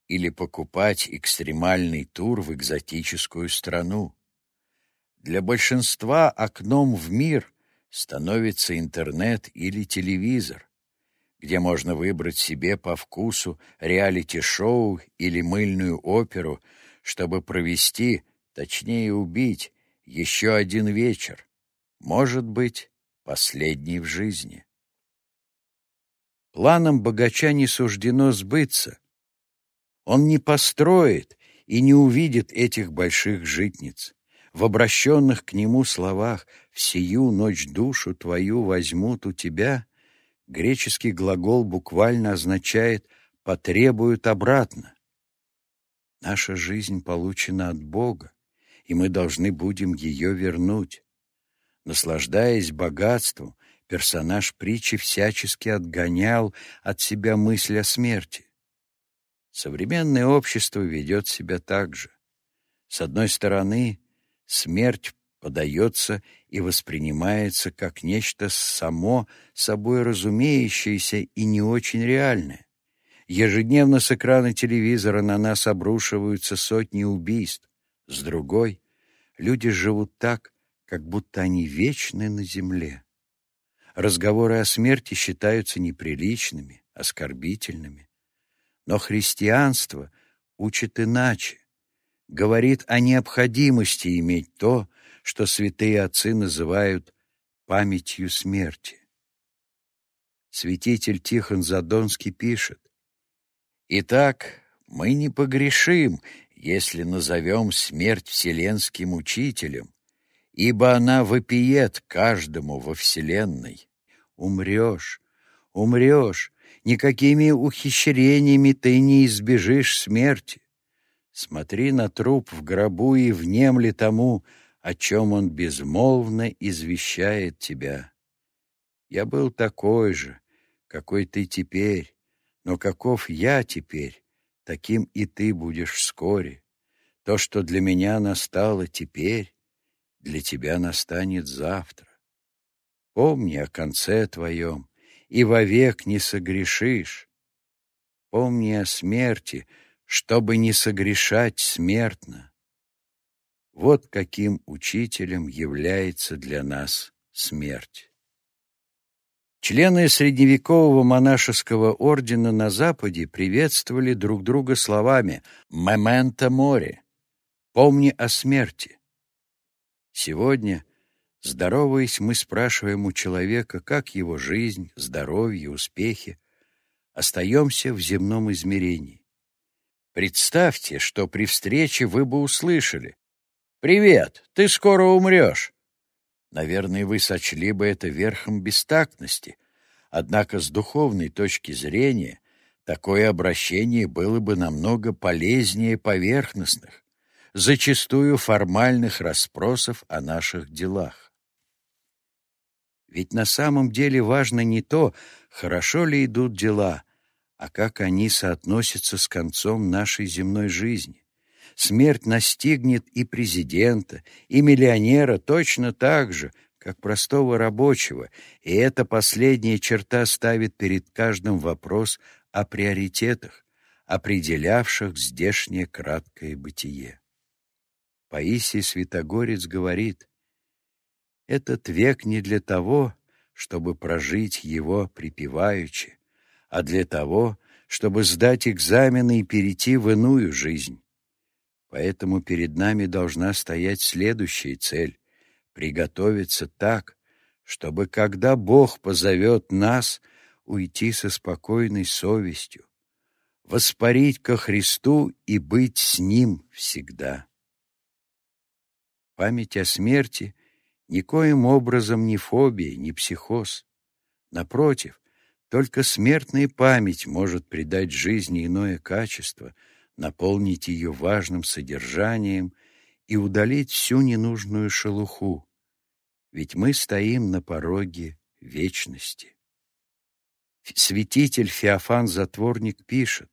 или покупать экстремальный тур в экзотическую страну. Для большинства окном в мир становится интернет или телевизор где можно выбрать себе по вкусу реалити-шоу или мыльную оперу, чтобы провести, точнее убить, еще один вечер, может быть, последний в жизни. Планам богача не суждено сбыться. Он не построит и не увидит этих больших житниц. В обращенных к нему словах «В сию ночь душу твою возьмут у тебя» Греческий глагол буквально означает «потребуют обратно». Наша жизнь получена от Бога, и мы должны будем ее вернуть. Наслаждаясь богатством, персонаж притчи всячески отгонял от себя мысль о смерти. Современное общество ведет себя так же. С одной стороны, смерть подается и воспринимается как нечто само собой разумеющееся и не очень реальное. Ежедневно с экрана телевизора на нас обрушиваются сотни убийств. С другой, люди живут так, как будто они вечны на земле. Разговоры о смерти считаются неприличными, оскорбительными. Но христианство учит иначе, говорит о необходимости иметь то, что святые отцы называют памятью смерти. Святитель Тихон Задонский пишет, «Итак, мы не погрешим, если назовем смерть вселенским учителем, ибо она вопиет каждому во вселенной. Умрешь, умрешь, никакими ухищрениями ты не избежишь смерти. Смотри на труп в гробу и внемли тому, о чем он безмолвно извещает тебя. Я был такой же, какой ты теперь, но каков я теперь, таким и ты будешь вскоре. То, что для меня настало теперь, для тебя настанет завтра. Помни о конце твоем, и вовек не согрешишь. Помни о смерти, чтобы не согрешать смертно. Вот каким учителем является для нас смерть. Члены средневекового монашеского ордена на Западе приветствовали друг друга словами «мементо море» — «помни о смерти». Сегодня, здороваясь, мы спрашиваем у человека, как его жизнь, здоровье, успехи, остаемся в земном измерении. Представьте, что при встрече вы бы услышали «Привет, ты скоро умрешь». Наверное, вы сочли бы это верхом бестактности, однако с духовной точки зрения такое обращение было бы намного полезнее поверхностных, зачастую формальных расспросов о наших делах. Ведь на самом деле важно не то, хорошо ли идут дела, а как они соотносятся с концом нашей земной жизни смерть настигнет и президента, и миллионера точно так же, как простого рабочего, и эта последняя черта ставит перед каждым вопрос о приоритетах, определявших здешнее краткое бытие. Паисий Святогорец говорит, «Этот век не для того, чтобы прожить его припеваючи, а для того, чтобы сдать экзамены и перейти в иную жизнь. Поэтому перед нами должна стоять следующая цель — приготовиться так, чтобы, когда Бог позовет нас, уйти со спокойной совестью, воспарить ко Христу и быть с Ним всегда. Память о смерти никоим образом не фобия, не психоз. Напротив, только смертная память может придать жизни иное качество — наполнить ее важным содержанием и удалить всю ненужную шелуху, ведь мы стоим на пороге вечности. Святитель Феофан Затворник пишет,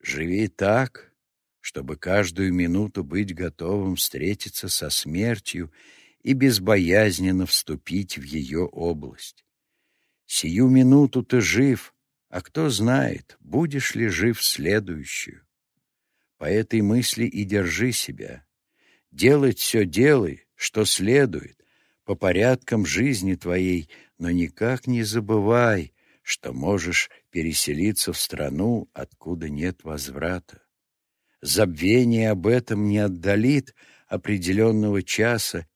«Живи так, чтобы каждую минуту быть готовым встретиться со смертью и безбоязненно вступить в ее область. Сию минуту ты жив, а кто знает, будешь ли жив следующую. По этой мысли и держи себя. Делать все делай, что следует, по порядкам жизни твоей, но никак не забывай, что можешь переселиться в страну, откуда нет возврата. Забвение об этом не отдалит определенного часа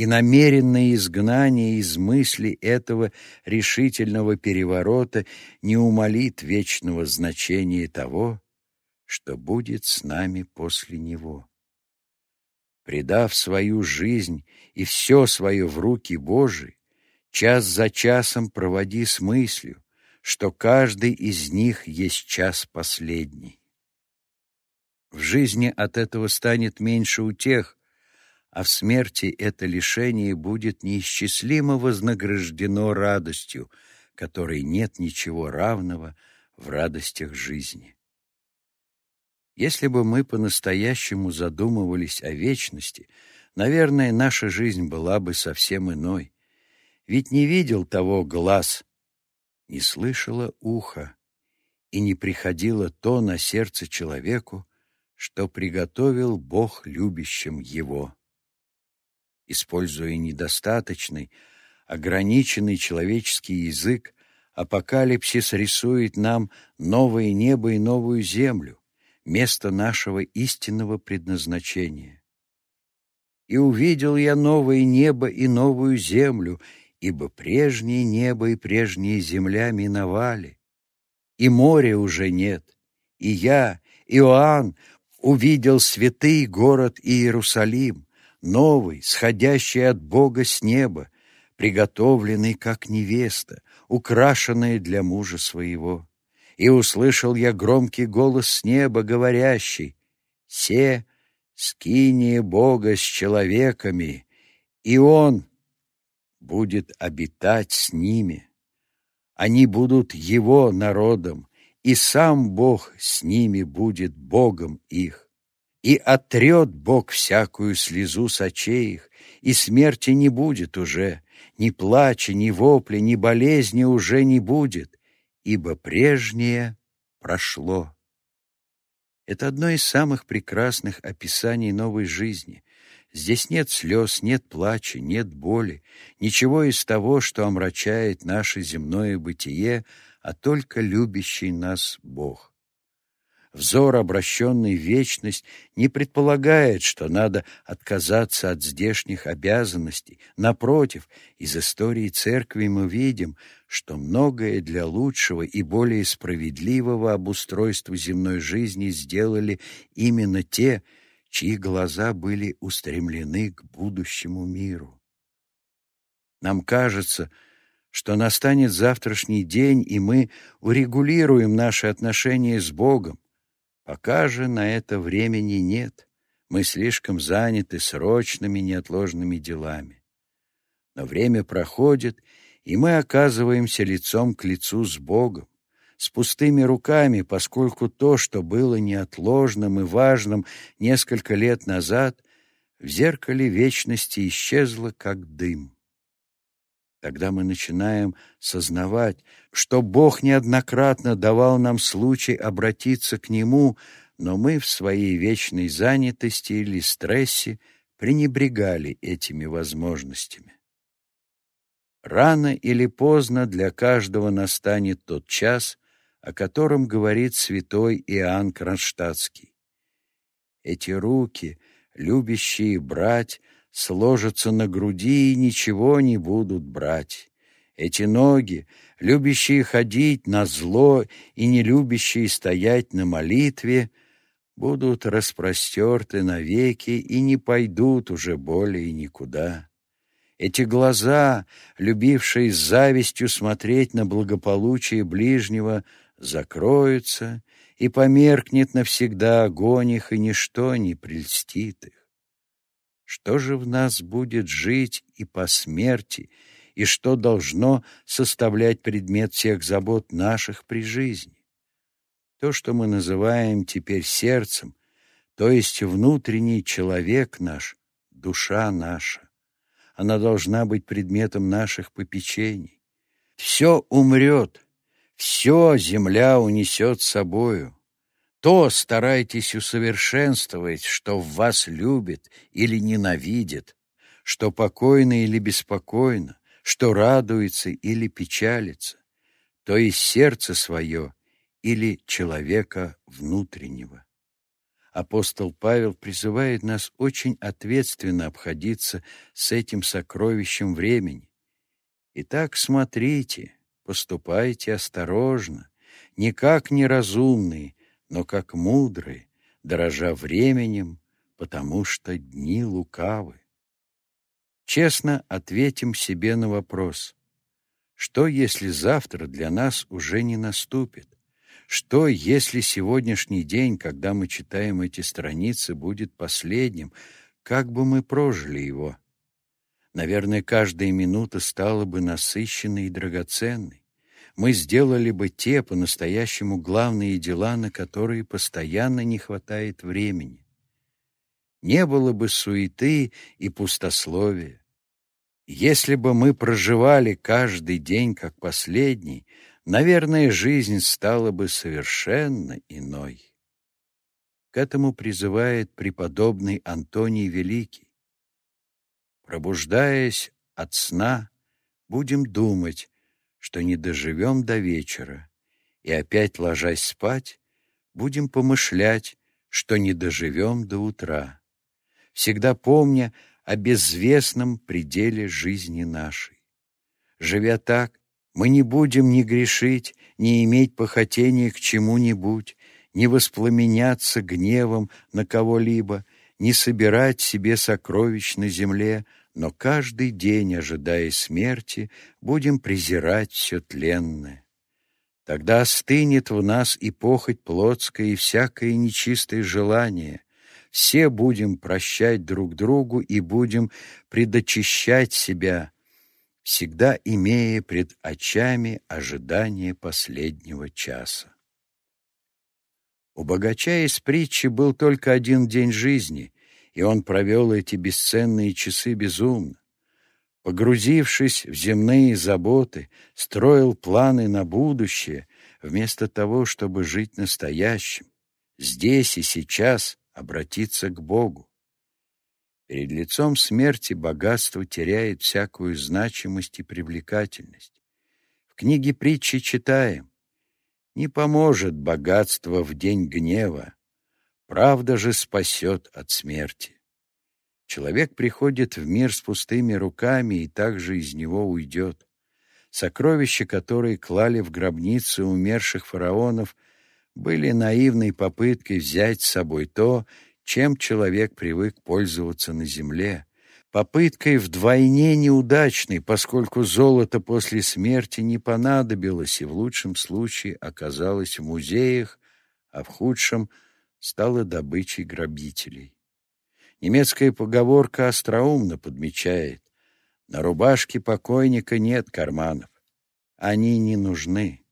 и намеренное изгнание из мысли этого решительного переворота не умолит вечного значения того, что будет с нами после него. Предав свою жизнь и все свое в руки Божии, час за часом проводи с мыслью, что каждый из них есть час последний. В жизни от этого станет меньше утех, а в смерти это лишение будет неисчислимо вознаграждено радостью, которой нет ничего равного в радостях жизни. Если бы мы по-настоящему задумывались о вечности, наверное, наша жизнь была бы совсем иной. Ведь не видел того глаз, не слышало ухо, и не приходило то на сердце человеку, что приготовил Бог любящим его используя недостаточный, ограниченный человеческий язык, апокалипсис рисует нам новое небо и новую землю, место нашего истинного предназначения. И увидел я новое небо и новую землю, ибо прежнее небо и прежняя земля миновали, и моря уже нет. И я, Иоанн, увидел святый город Иерусалим, новый, сходящий от Бога с неба, приготовленный как невеста, украшенная для мужа своего. И услышал я громкий голос с неба, говорящий, «Се скиния Бога с человеками, и Он будет обитать с ними. Они будут Его народом, и сам Бог с ними будет Богом их. И отрет Бог всякую слезу с очей их, и смерти не будет уже, ни плача, ни вопля, ни болезни уже не будет, ибо прежнее прошло. Это одно из самых прекрасных описаний новой жизни. Здесь нет слез, нет плача, нет боли, ничего из того, что омрачает наше земное бытие, а только любящий нас Бог. Взор, обращенный в вечность, не предполагает, что надо отказаться от здешних обязанностей. Напротив, из истории церкви мы видим, что многое для лучшего и более справедливого обустройства земной жизни сделали именно те, чьи глаза были устремлены к будущему миру. Нам кажется, что настанет завтрашний день, и мы урегулируем наши отношения с Богом, Пока же на это времени нет. Мы слишком заняты срочными неотложными делами. Но время проходит, и мы оказываемся лицом к лицу с Богом, с пустыми руками, поскольку то, что было неотложным и важным несколько лет назад, в зеркале вечности исчезло, как дым. Тогда мы начинаем сознавать, что Бог неоднократно давал нам случай обратиться к Нему, но мы в своей вечной занятости или стрессе пренебрегали этими возможностями. Рано или поздно для каждого настанет тот час, о котором говорит святой Иоанн Кронштадтский. Эти руки, любящие брать, сложатся на груди и ничего не будут брать. Эти ноги, любящие ходить на зло и не любящие стоять на молитве, будут распростерты навеки и не пойдут уже более никуда. Эти глаза, любившие с завистью смотреть на благополучие ближнего, закроются, и померкнет навсегда огонь их, и ничто не прельстит их. Что же в нас будет жить и по смерти, и что должно составлять предмет всех забот наших при жизни? То, что мы называем теперь сердцем, то есть внутренний человек наш, душа наша. Она должна быть предметом наших попечений. Все умрет, все земля унесет с собою то старайтесь усовершенствовать, что в вас любит или ненавидит, что покойно или беспокойно, что радуется или печалится, то есть сердце свое или человека внутреннего. Апостол Павел призывает нас очень ответственно обходиться с этим сокровищем времени. Итак, смотрите, поступайте осторожно, не как неразумные, но как мудрый, дорожа временем, потому что дни лукавы. Честно ответим себе на вопрос, что если завтра для нас уже не наступит? Что, если сегодняшний день, когда мы читаем эти страницы, будет последним? Как бы мы прожили его? Наверное, каждая минута стала бы насыщенной и драгоценной мы сделали бы те по-настоящему главные дела, на которые постоянно не хватает времени. Не было бы суеты и пустословия. Если бы мы проживали каждый день как последний, наверное, жизнь стала бы совершенно иной. К этому призывает преподобный Антоний Великий. Пробуждаясь от сна, будем думать, что не доживем до вечера, и опять, ложась спать, будем помышлять, что не доживем до утра, всегда помня о безвестном пределе жизни нашей. Живя так, мы не будем ни грешить, ни иметь похотения к чему-нибудь, не воспламеняться гневом на кого-либо, не собирать себе сокровищ на земле, но каждый день, ожидая смерти, будем презирать все тленное. Тогда остынет в нас и похоть плотская, и всякое нечистое желание. Все будем прощать друг другу и будем предочищать себя, всегда имея пред очами ожидание последнего часа. У богача из притчи был только один день жизни, и он провел эти бесценные часы безумно. Погрузившись в земные заботы, строил планы на будущее, вместо того, чтобы жить настоящим, здесь и сейчас обратиться к Богу. Перед лицом смерти богатство теряет всякую значимость и привлекательность. В книге притчи читаем не поможет богатство в день гнева, правда же спасет от смерти. Человек приходит в мир с пустыми руками и также из него уйдет. Сокровища, которые клали в гробницы умерших фараонов, были наивной попыткой взять с собой то, чем человек привык пользоваться на земле, попыткой вдвойне неудачной, поскольку золото после смерти не понадобилось и в лучшем случае оказалось в музеях, а в худшем стало добычей грабителей. Немецкая поговорка остроумно подмечает, на рубашке покойника нет карманов, они не нужны.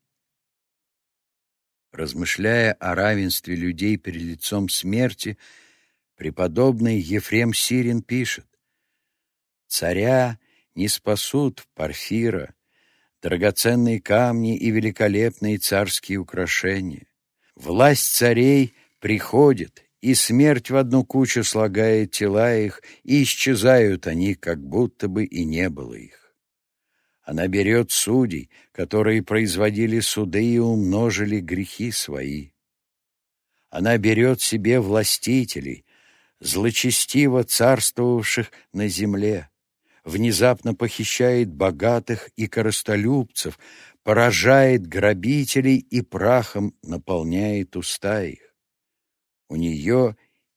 Размышляя о равенстве людей перед лицом смерти, преподобный Ефрем Сирин пишет, Царя не спасут парфира, драгоценные камни и великолепные царские украшения. Власть царей приходит, и смерть в одну кучу слагает тела их, и исчезают они, как будто бы и не было их. Она берет судей, которые производили суды и умножили грехи свои. Она берет себе властителей, злочестиво царствовавших на земле, внезапно похищает богатых и коростолюбцев, поражает грабителей и прахом наполняет уста их. У нее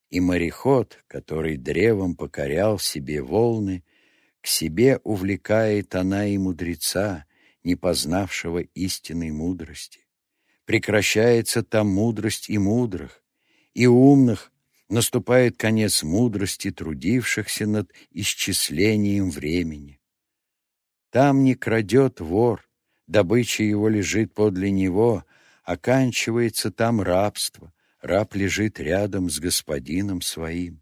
и мореход, который древом покорял себе волны, к себе увлекает она и мудреца, не познавшего истинной мудрости. Прекращается там мудрость и мудрых, и умных наступает конец мудрости трудившихся над исчислением времени. Там не крадет вор, добыча его лежит подле него, оканчивается там рабство, раб лежит рядом с господином своим.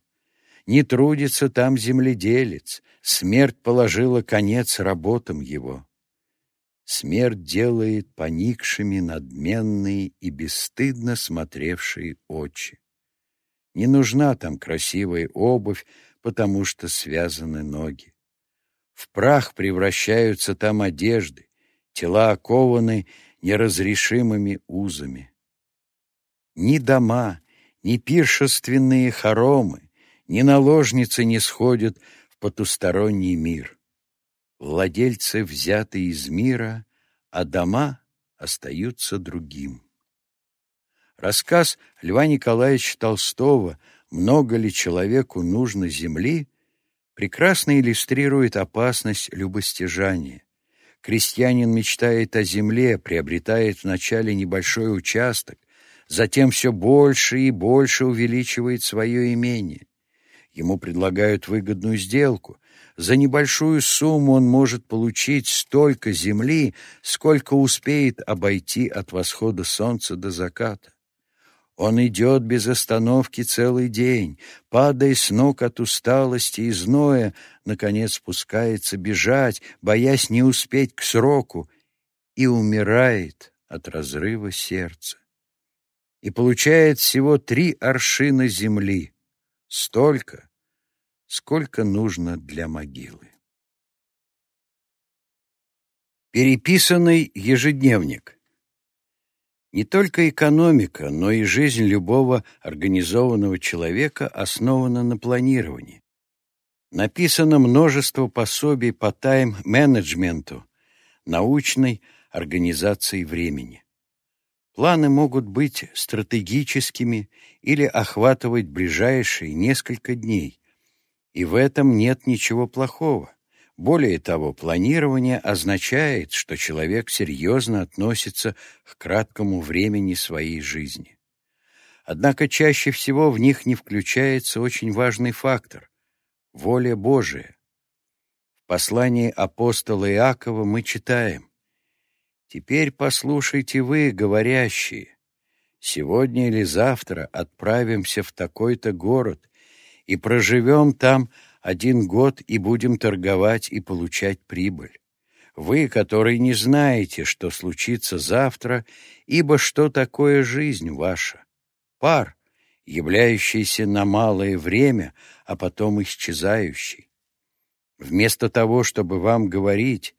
Не трудится там земледелец, смерть положила конец работам его. Смерть делает поникшими надменные и бесстыдно смотревшие очи. Не нужна там красивая обувь, потому что связаны ноги. В прах превращаются там одежды, тела окованы неразрешимыми узами. Ни дома, ни пиршественные хоромы, ни наложницы не сходят в потусторонний мир. Владельцы взяты из мира, а дома остаются другим. Рассказ Льва Николаевича Толстого «Много ли человеку нужно земли» прекрасно иллюстрирует опасность любостяжания. Крестьянин мечтает о земле, приобретает вначале небольшой участок, затем все больше и больше увеличивает свое имение. Ему предлагают выгодную сделку. За небольшую сумму он может получить столько земли, сколько успеет обойти от восхода солнца до заката. Он идет без остановки целый день, падая с ног от усталости и зноя, наконец спускается бежать, боясь не успеть к сроку, и умирает от разрыва сердца. И получает всего три аршина земли, столько, сколько нужно для могилы. Переписанный ежедневник не только экономика, но и жизнь любого организованного человека основана на планировании. Написано множество пособий по тайм-менеджменту, научной организации времени. Планы могут быть стратегическими или охватывать ближайшие несколько дней, и в этом нет ничего плохого. Более того, планирование означает, что человек серьезно относится к краткому времени своей жизни. Однако чаще всего в них не включается очень важный фактор — воля Божия. В послании апостола Иакова мы читаем «Теперь послушайте вы, говорящие, сегодня или завтра отправимся в такой-то город и проживем там один год и будем торговать и получать прибыль. Вы, которые не знаете, что случится завтра, ибо что такое жизнь ваша? пар, являющийся на малое время, а потом исчезающий. Вместо того, чтобы вам говорить,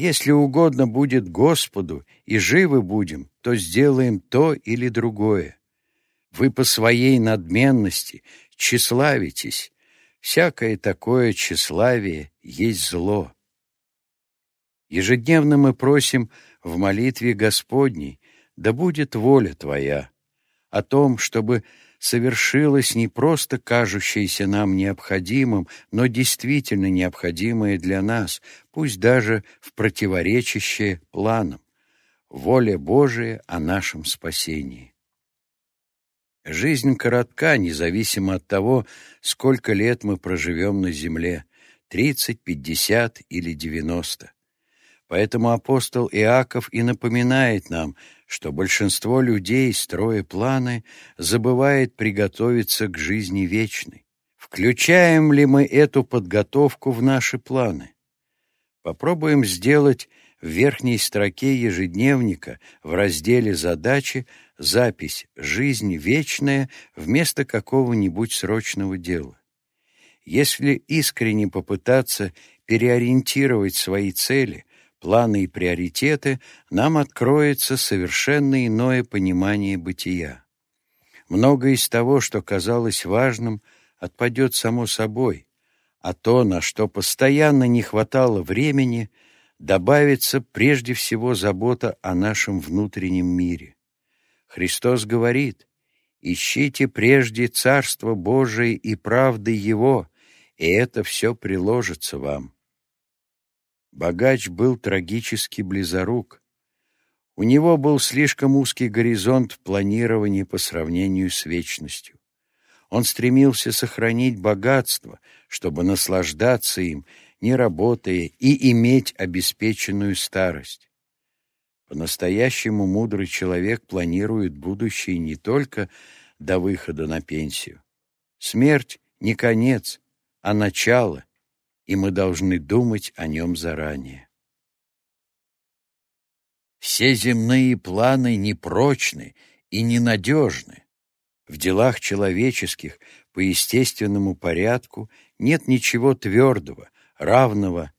если угодно будет Господу и живы будем, то сделаем то или другое. Вы по своей надменности тщеславитесь. Всякое такое тщеславие есть зло. Ежедневно мы просим в молитве Господней, да будет воля Твоя, о том, чтобы совершилось не просто кажущееся нам необходимым, но действительно необходимое для нас, пусть даже в противоречащее планам, воля Божия о нашем спасении. Жизнь коротка, независимо от того, сколько лет мы проживем на земле — тридцать, пятьдесят или девяносто. Поэтому апостол Иаков и напоминает нам, что большинство людей, строя планы, забывает приготовиться к жизни вечной. Включаем ли мы эту подготовку в наши планы? Попробуем сделать в верхней строке ежедневника в разделе «Задачи» запись «Жизнь вечная» вместо какого-нибудь срочного дела. Если искренне попытаться переориентировать свои цели – планы и приоритеты, нам откроется совершенно иное понимание бытия. Многое из того, что казалось важным, отпадет само собой, а то, на что постоянно не хватало времени, добавится прежде всего забота о нашем внутреннем мире. Христос говорит, «Ищите прежде Царство Божие и правды Его, и это все приложится вам». Богач был трагически близорук. У него был слишком узкий горизонт в планировании по сравнению с вечностью. Он стремился сохранить богатство, чтобы наслаждаться им, не работая, и иметь обеспеченную старость. По-настоящему мудрый человек планирует будущее не только до выхода на пенсию. Смерть — не конец, а начало — и мы должны думать о нем заранее. Все земные планы непрочны и ненадежны. В делах человеческих по естественному порядку нет ничего твердого, равного,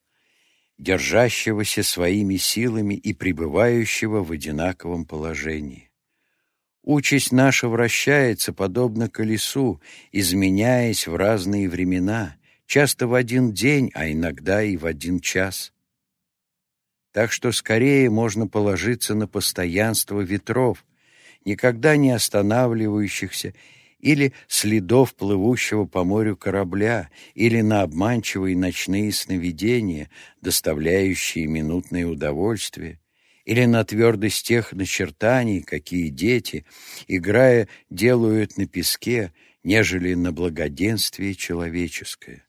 держащегося своими силами и пребывающего в одинаковом положении. Участь наша вращается подобно колесу, изменяясь в разные времена, часто в один день, а иногда и в один час. Так что скорее можно положиться на постоянство ветров, никогда не останавливающихся, или следов плывущего по морю корабля, или на обманчивые ночные сновидения, доставляющие минутное удовольствие, или на твердость тех начертаний, какие дети, играя, делают на песке, нежели на благоденствие человеческое.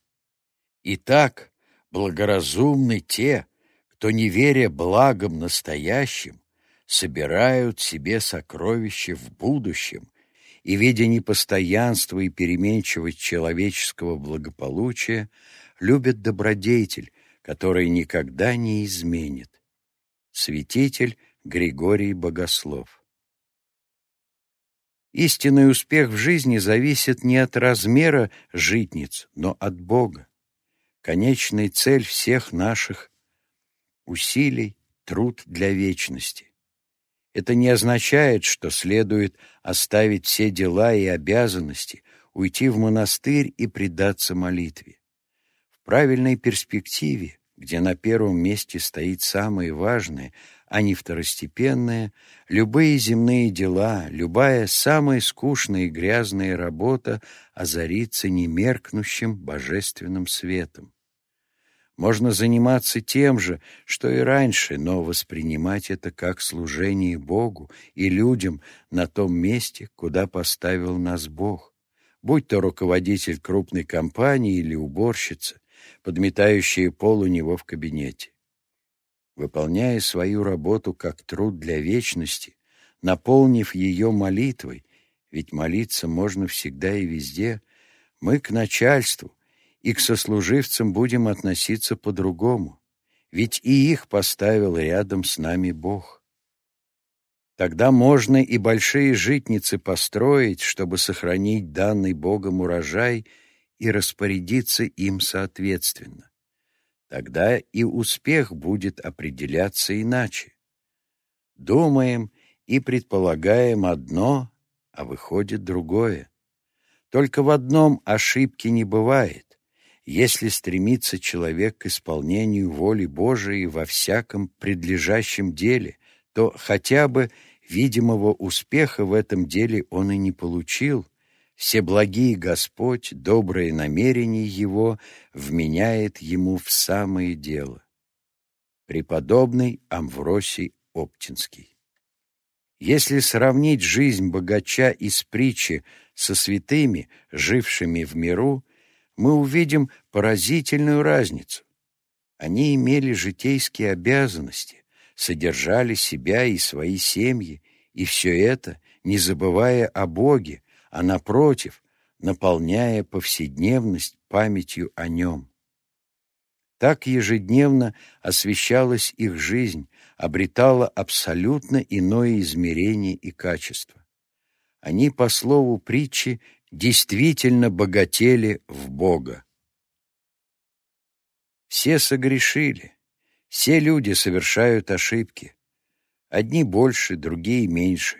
Итак, благоразумны те, кто, не веря благам настоящим, собирают себе сокровища в будущем и, видя непостоянство и переменчивость человеческого благополучия, любят добродетель, который никогда не изменит. Святитель Григорий Богослов Истинный успех в жизни зависит не от размера житниц, но от Бога конечная цель всех наших усилий — труд для вечности. Это не означает, что следует оставить все дела и обязанности, уйти в монастырь и предаться молитве. правильной перспективе, где на первом месте стоит самое важное, а не второстепенное, любые земные дела, любая самая скучная и грязная работа озарится немеркнущим божественным светом. Можно заниматься тем же, что и раньше, но воспринимать это как служение Богу и людям на том месте, куда поставил нас Бог. Будь то руководитель крупной компании или уборщица, подметающая пол у него в кабинете. Выполняя свою работу как труд для вечности, наполнив ее молитвой, ведь молиться можно всегда и везде, мы к начальству, и к сослуживцам будем относиться по-другому, ведь и их поставил рядом с нами Бог. Тогда можно и большие житницы построить, чтобы сохранить данный Богом урожай и распорядиться им соответственно. Тогда и успех будет определяться иначе. Думаем и предполагаем одно, а выходит другое. Только в одном ошибки не бывает. Если стремится человек к исполнению воли Божией во всяком предлежащем деле, то хотя бы видимого успеха в этом деле он и не получил, Всеблагий Господь, доброе намерение Его, вменяет Ему в самое дело. Преподобный Амвросий Оптинский Если сравнить жизнь богача из притчи со святыми, жившими в миру, мы увидим поразительную разницу. Они имели житейские обязанности, содержали себя и свои семьи, и все это, не забывая о Боге, а напротив, наполняя повседневность памятью о Нем. Так ежедневно освещалась их жизнь, обретала абсолютно иное измерение и качество. Они, по слову притчи, действительно богатели в Бога. Все согрешили, все люди совершают ошибки. Одни больше, другие меньше.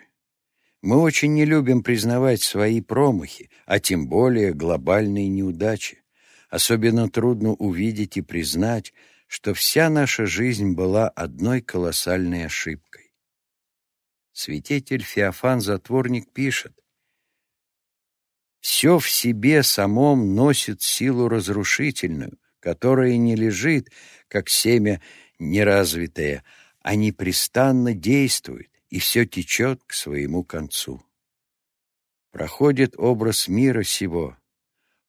Мы очень не любим признавать свои промахи, а тем более глобальные неудачи. Особенно трудно увидеть и признать, что вся наша жизнь была одной колоссальной ошибкой. Святитель Феофан Затворник пишет, все в себе самом носит силу разрушительную, которая не лежит, как семя неразвитое, а непрестанно действует, и все течет к своему концу. Проходит образ мира сего.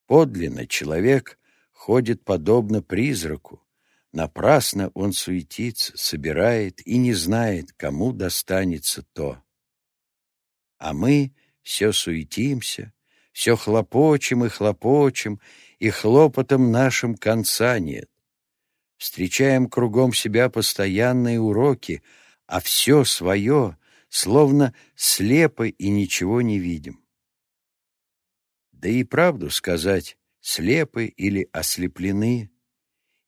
Подлинно человек ходит подобно призраку. Напрасно он суетится, собирает и не знает, кому достанется то. А мы все суетимся, все хлопочем и хлопочем, и хлопотом нашим конца нет. Встречаем кругом себя постоянные уроки, а все свое, словно слепо и ничего не видим. Да и правду сказать, слепы или ослеплены,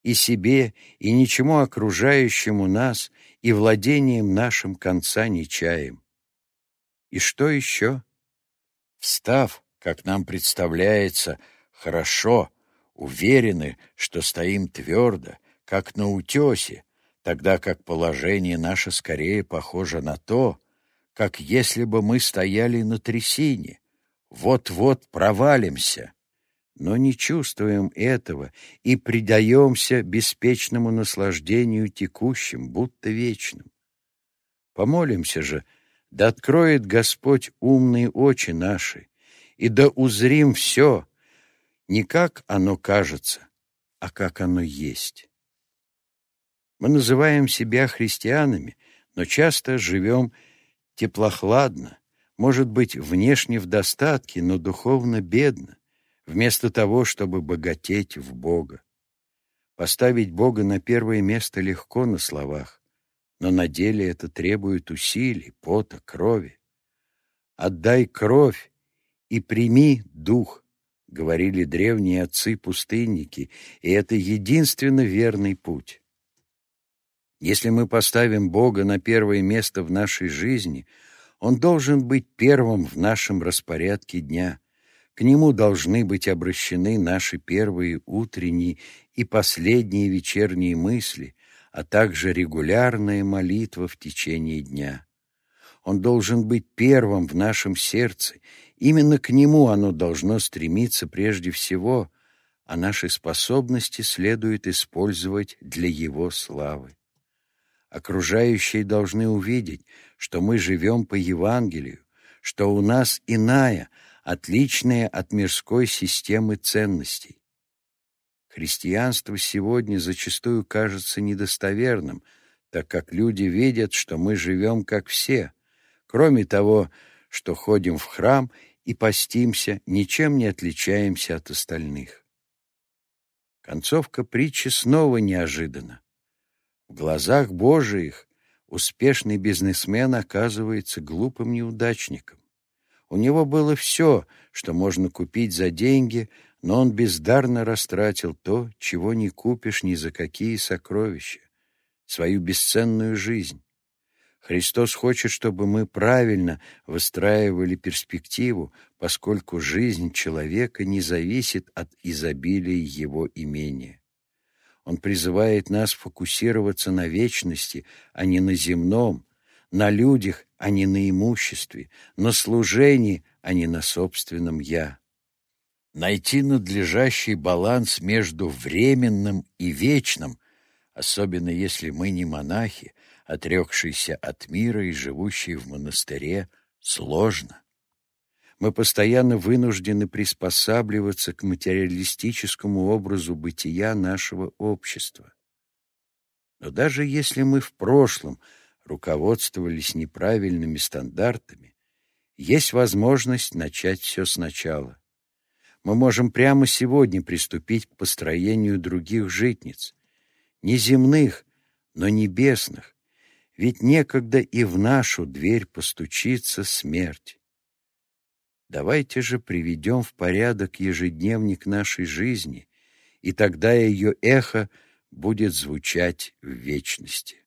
и себе, и ничему окружающему нас, и владением нашим конца не чаем. И что еще? Встав, как нам представляется, хорошо, уверены, что стоим твердо, как на утесе, тогда как положение наше скорее похоже на то, как если бы мы стояли на трясине, вот-вот провалимся, но не чувствуем этого и предаемся беспечному наслаждению текущим, будто вечным. Помолимся же, да откроет Господь умные очи наши, и да узрим все, не как оно кажется, а как оно есть. Мы называем себя христианами, но часто живем теплохладно, может быть, внешне в достатке, но духовно бедно, вместо того, чтобы богатеть в Бога. Поставить Бога на первое место легко на словах, но на деле это требует усилий, пота, крови. Отдай кровь, «И прими дух», — говорили древние отцы-пустынники, и это единственно верный путь. Если мы поставим Бога на первое место в нашей жизни, Он должен быть первым в нашем распорядке дня. К нему должны быть обращены наши первые утренние и последние вечерние мысли, а также регулярная молитва в течение дня. Он должен быть первым в нашем сердце. Именно к нему оно должно стремиться прежде всего, а наши способности следует использовать для его славы. Окружающие должны увидеть, что мы живем по Евангелию, что у нас иная, отличная от мирской системы ценностей. Христианство сегодня зачастую кажется недостоверным, так как люди видят, что мы живем как все, кроме того, что ходим в храм и постимся, ничем не отличаемся от остальных. Концовка притчи снова неожиданна. В глазах Божиих успешный бизнесмен оказывается глупым неудачником. У него было все, что можно купить за деньги, но он бездарно растратил то, чего не купишь ни за какие сокровища, свою бесценную жизнь. Христос хочет, чтобы мы правильно выстраивали перспективу, поскольку жизнь человека не зависит от изобилия его имения. Он призывает нас фокусироваться на вечности, а не на земном, на людях, а не на имуществе, на служении, а не на собственном «я». Найти надлежащий баланс между временным и вечным, особенно если мы не монахи, отрекшиеся от мира и живущие в монастыре, сложно. Мы постоянно вынуждены приспосабливаться к материалистическому образу бытия нашего общества. Но даже если мы в прошлом руководствовались неправильными стандартами, есть возможность начать все сначала. Мы можем прямо сегодня приступить к построению других житниц, не земных, но небесных, ведь некогда и в нашу дверь постучится смерть. Давайте же приведем в порядок ежедневник нашей жизни, и тогда ее эхо будет звучать в вечности.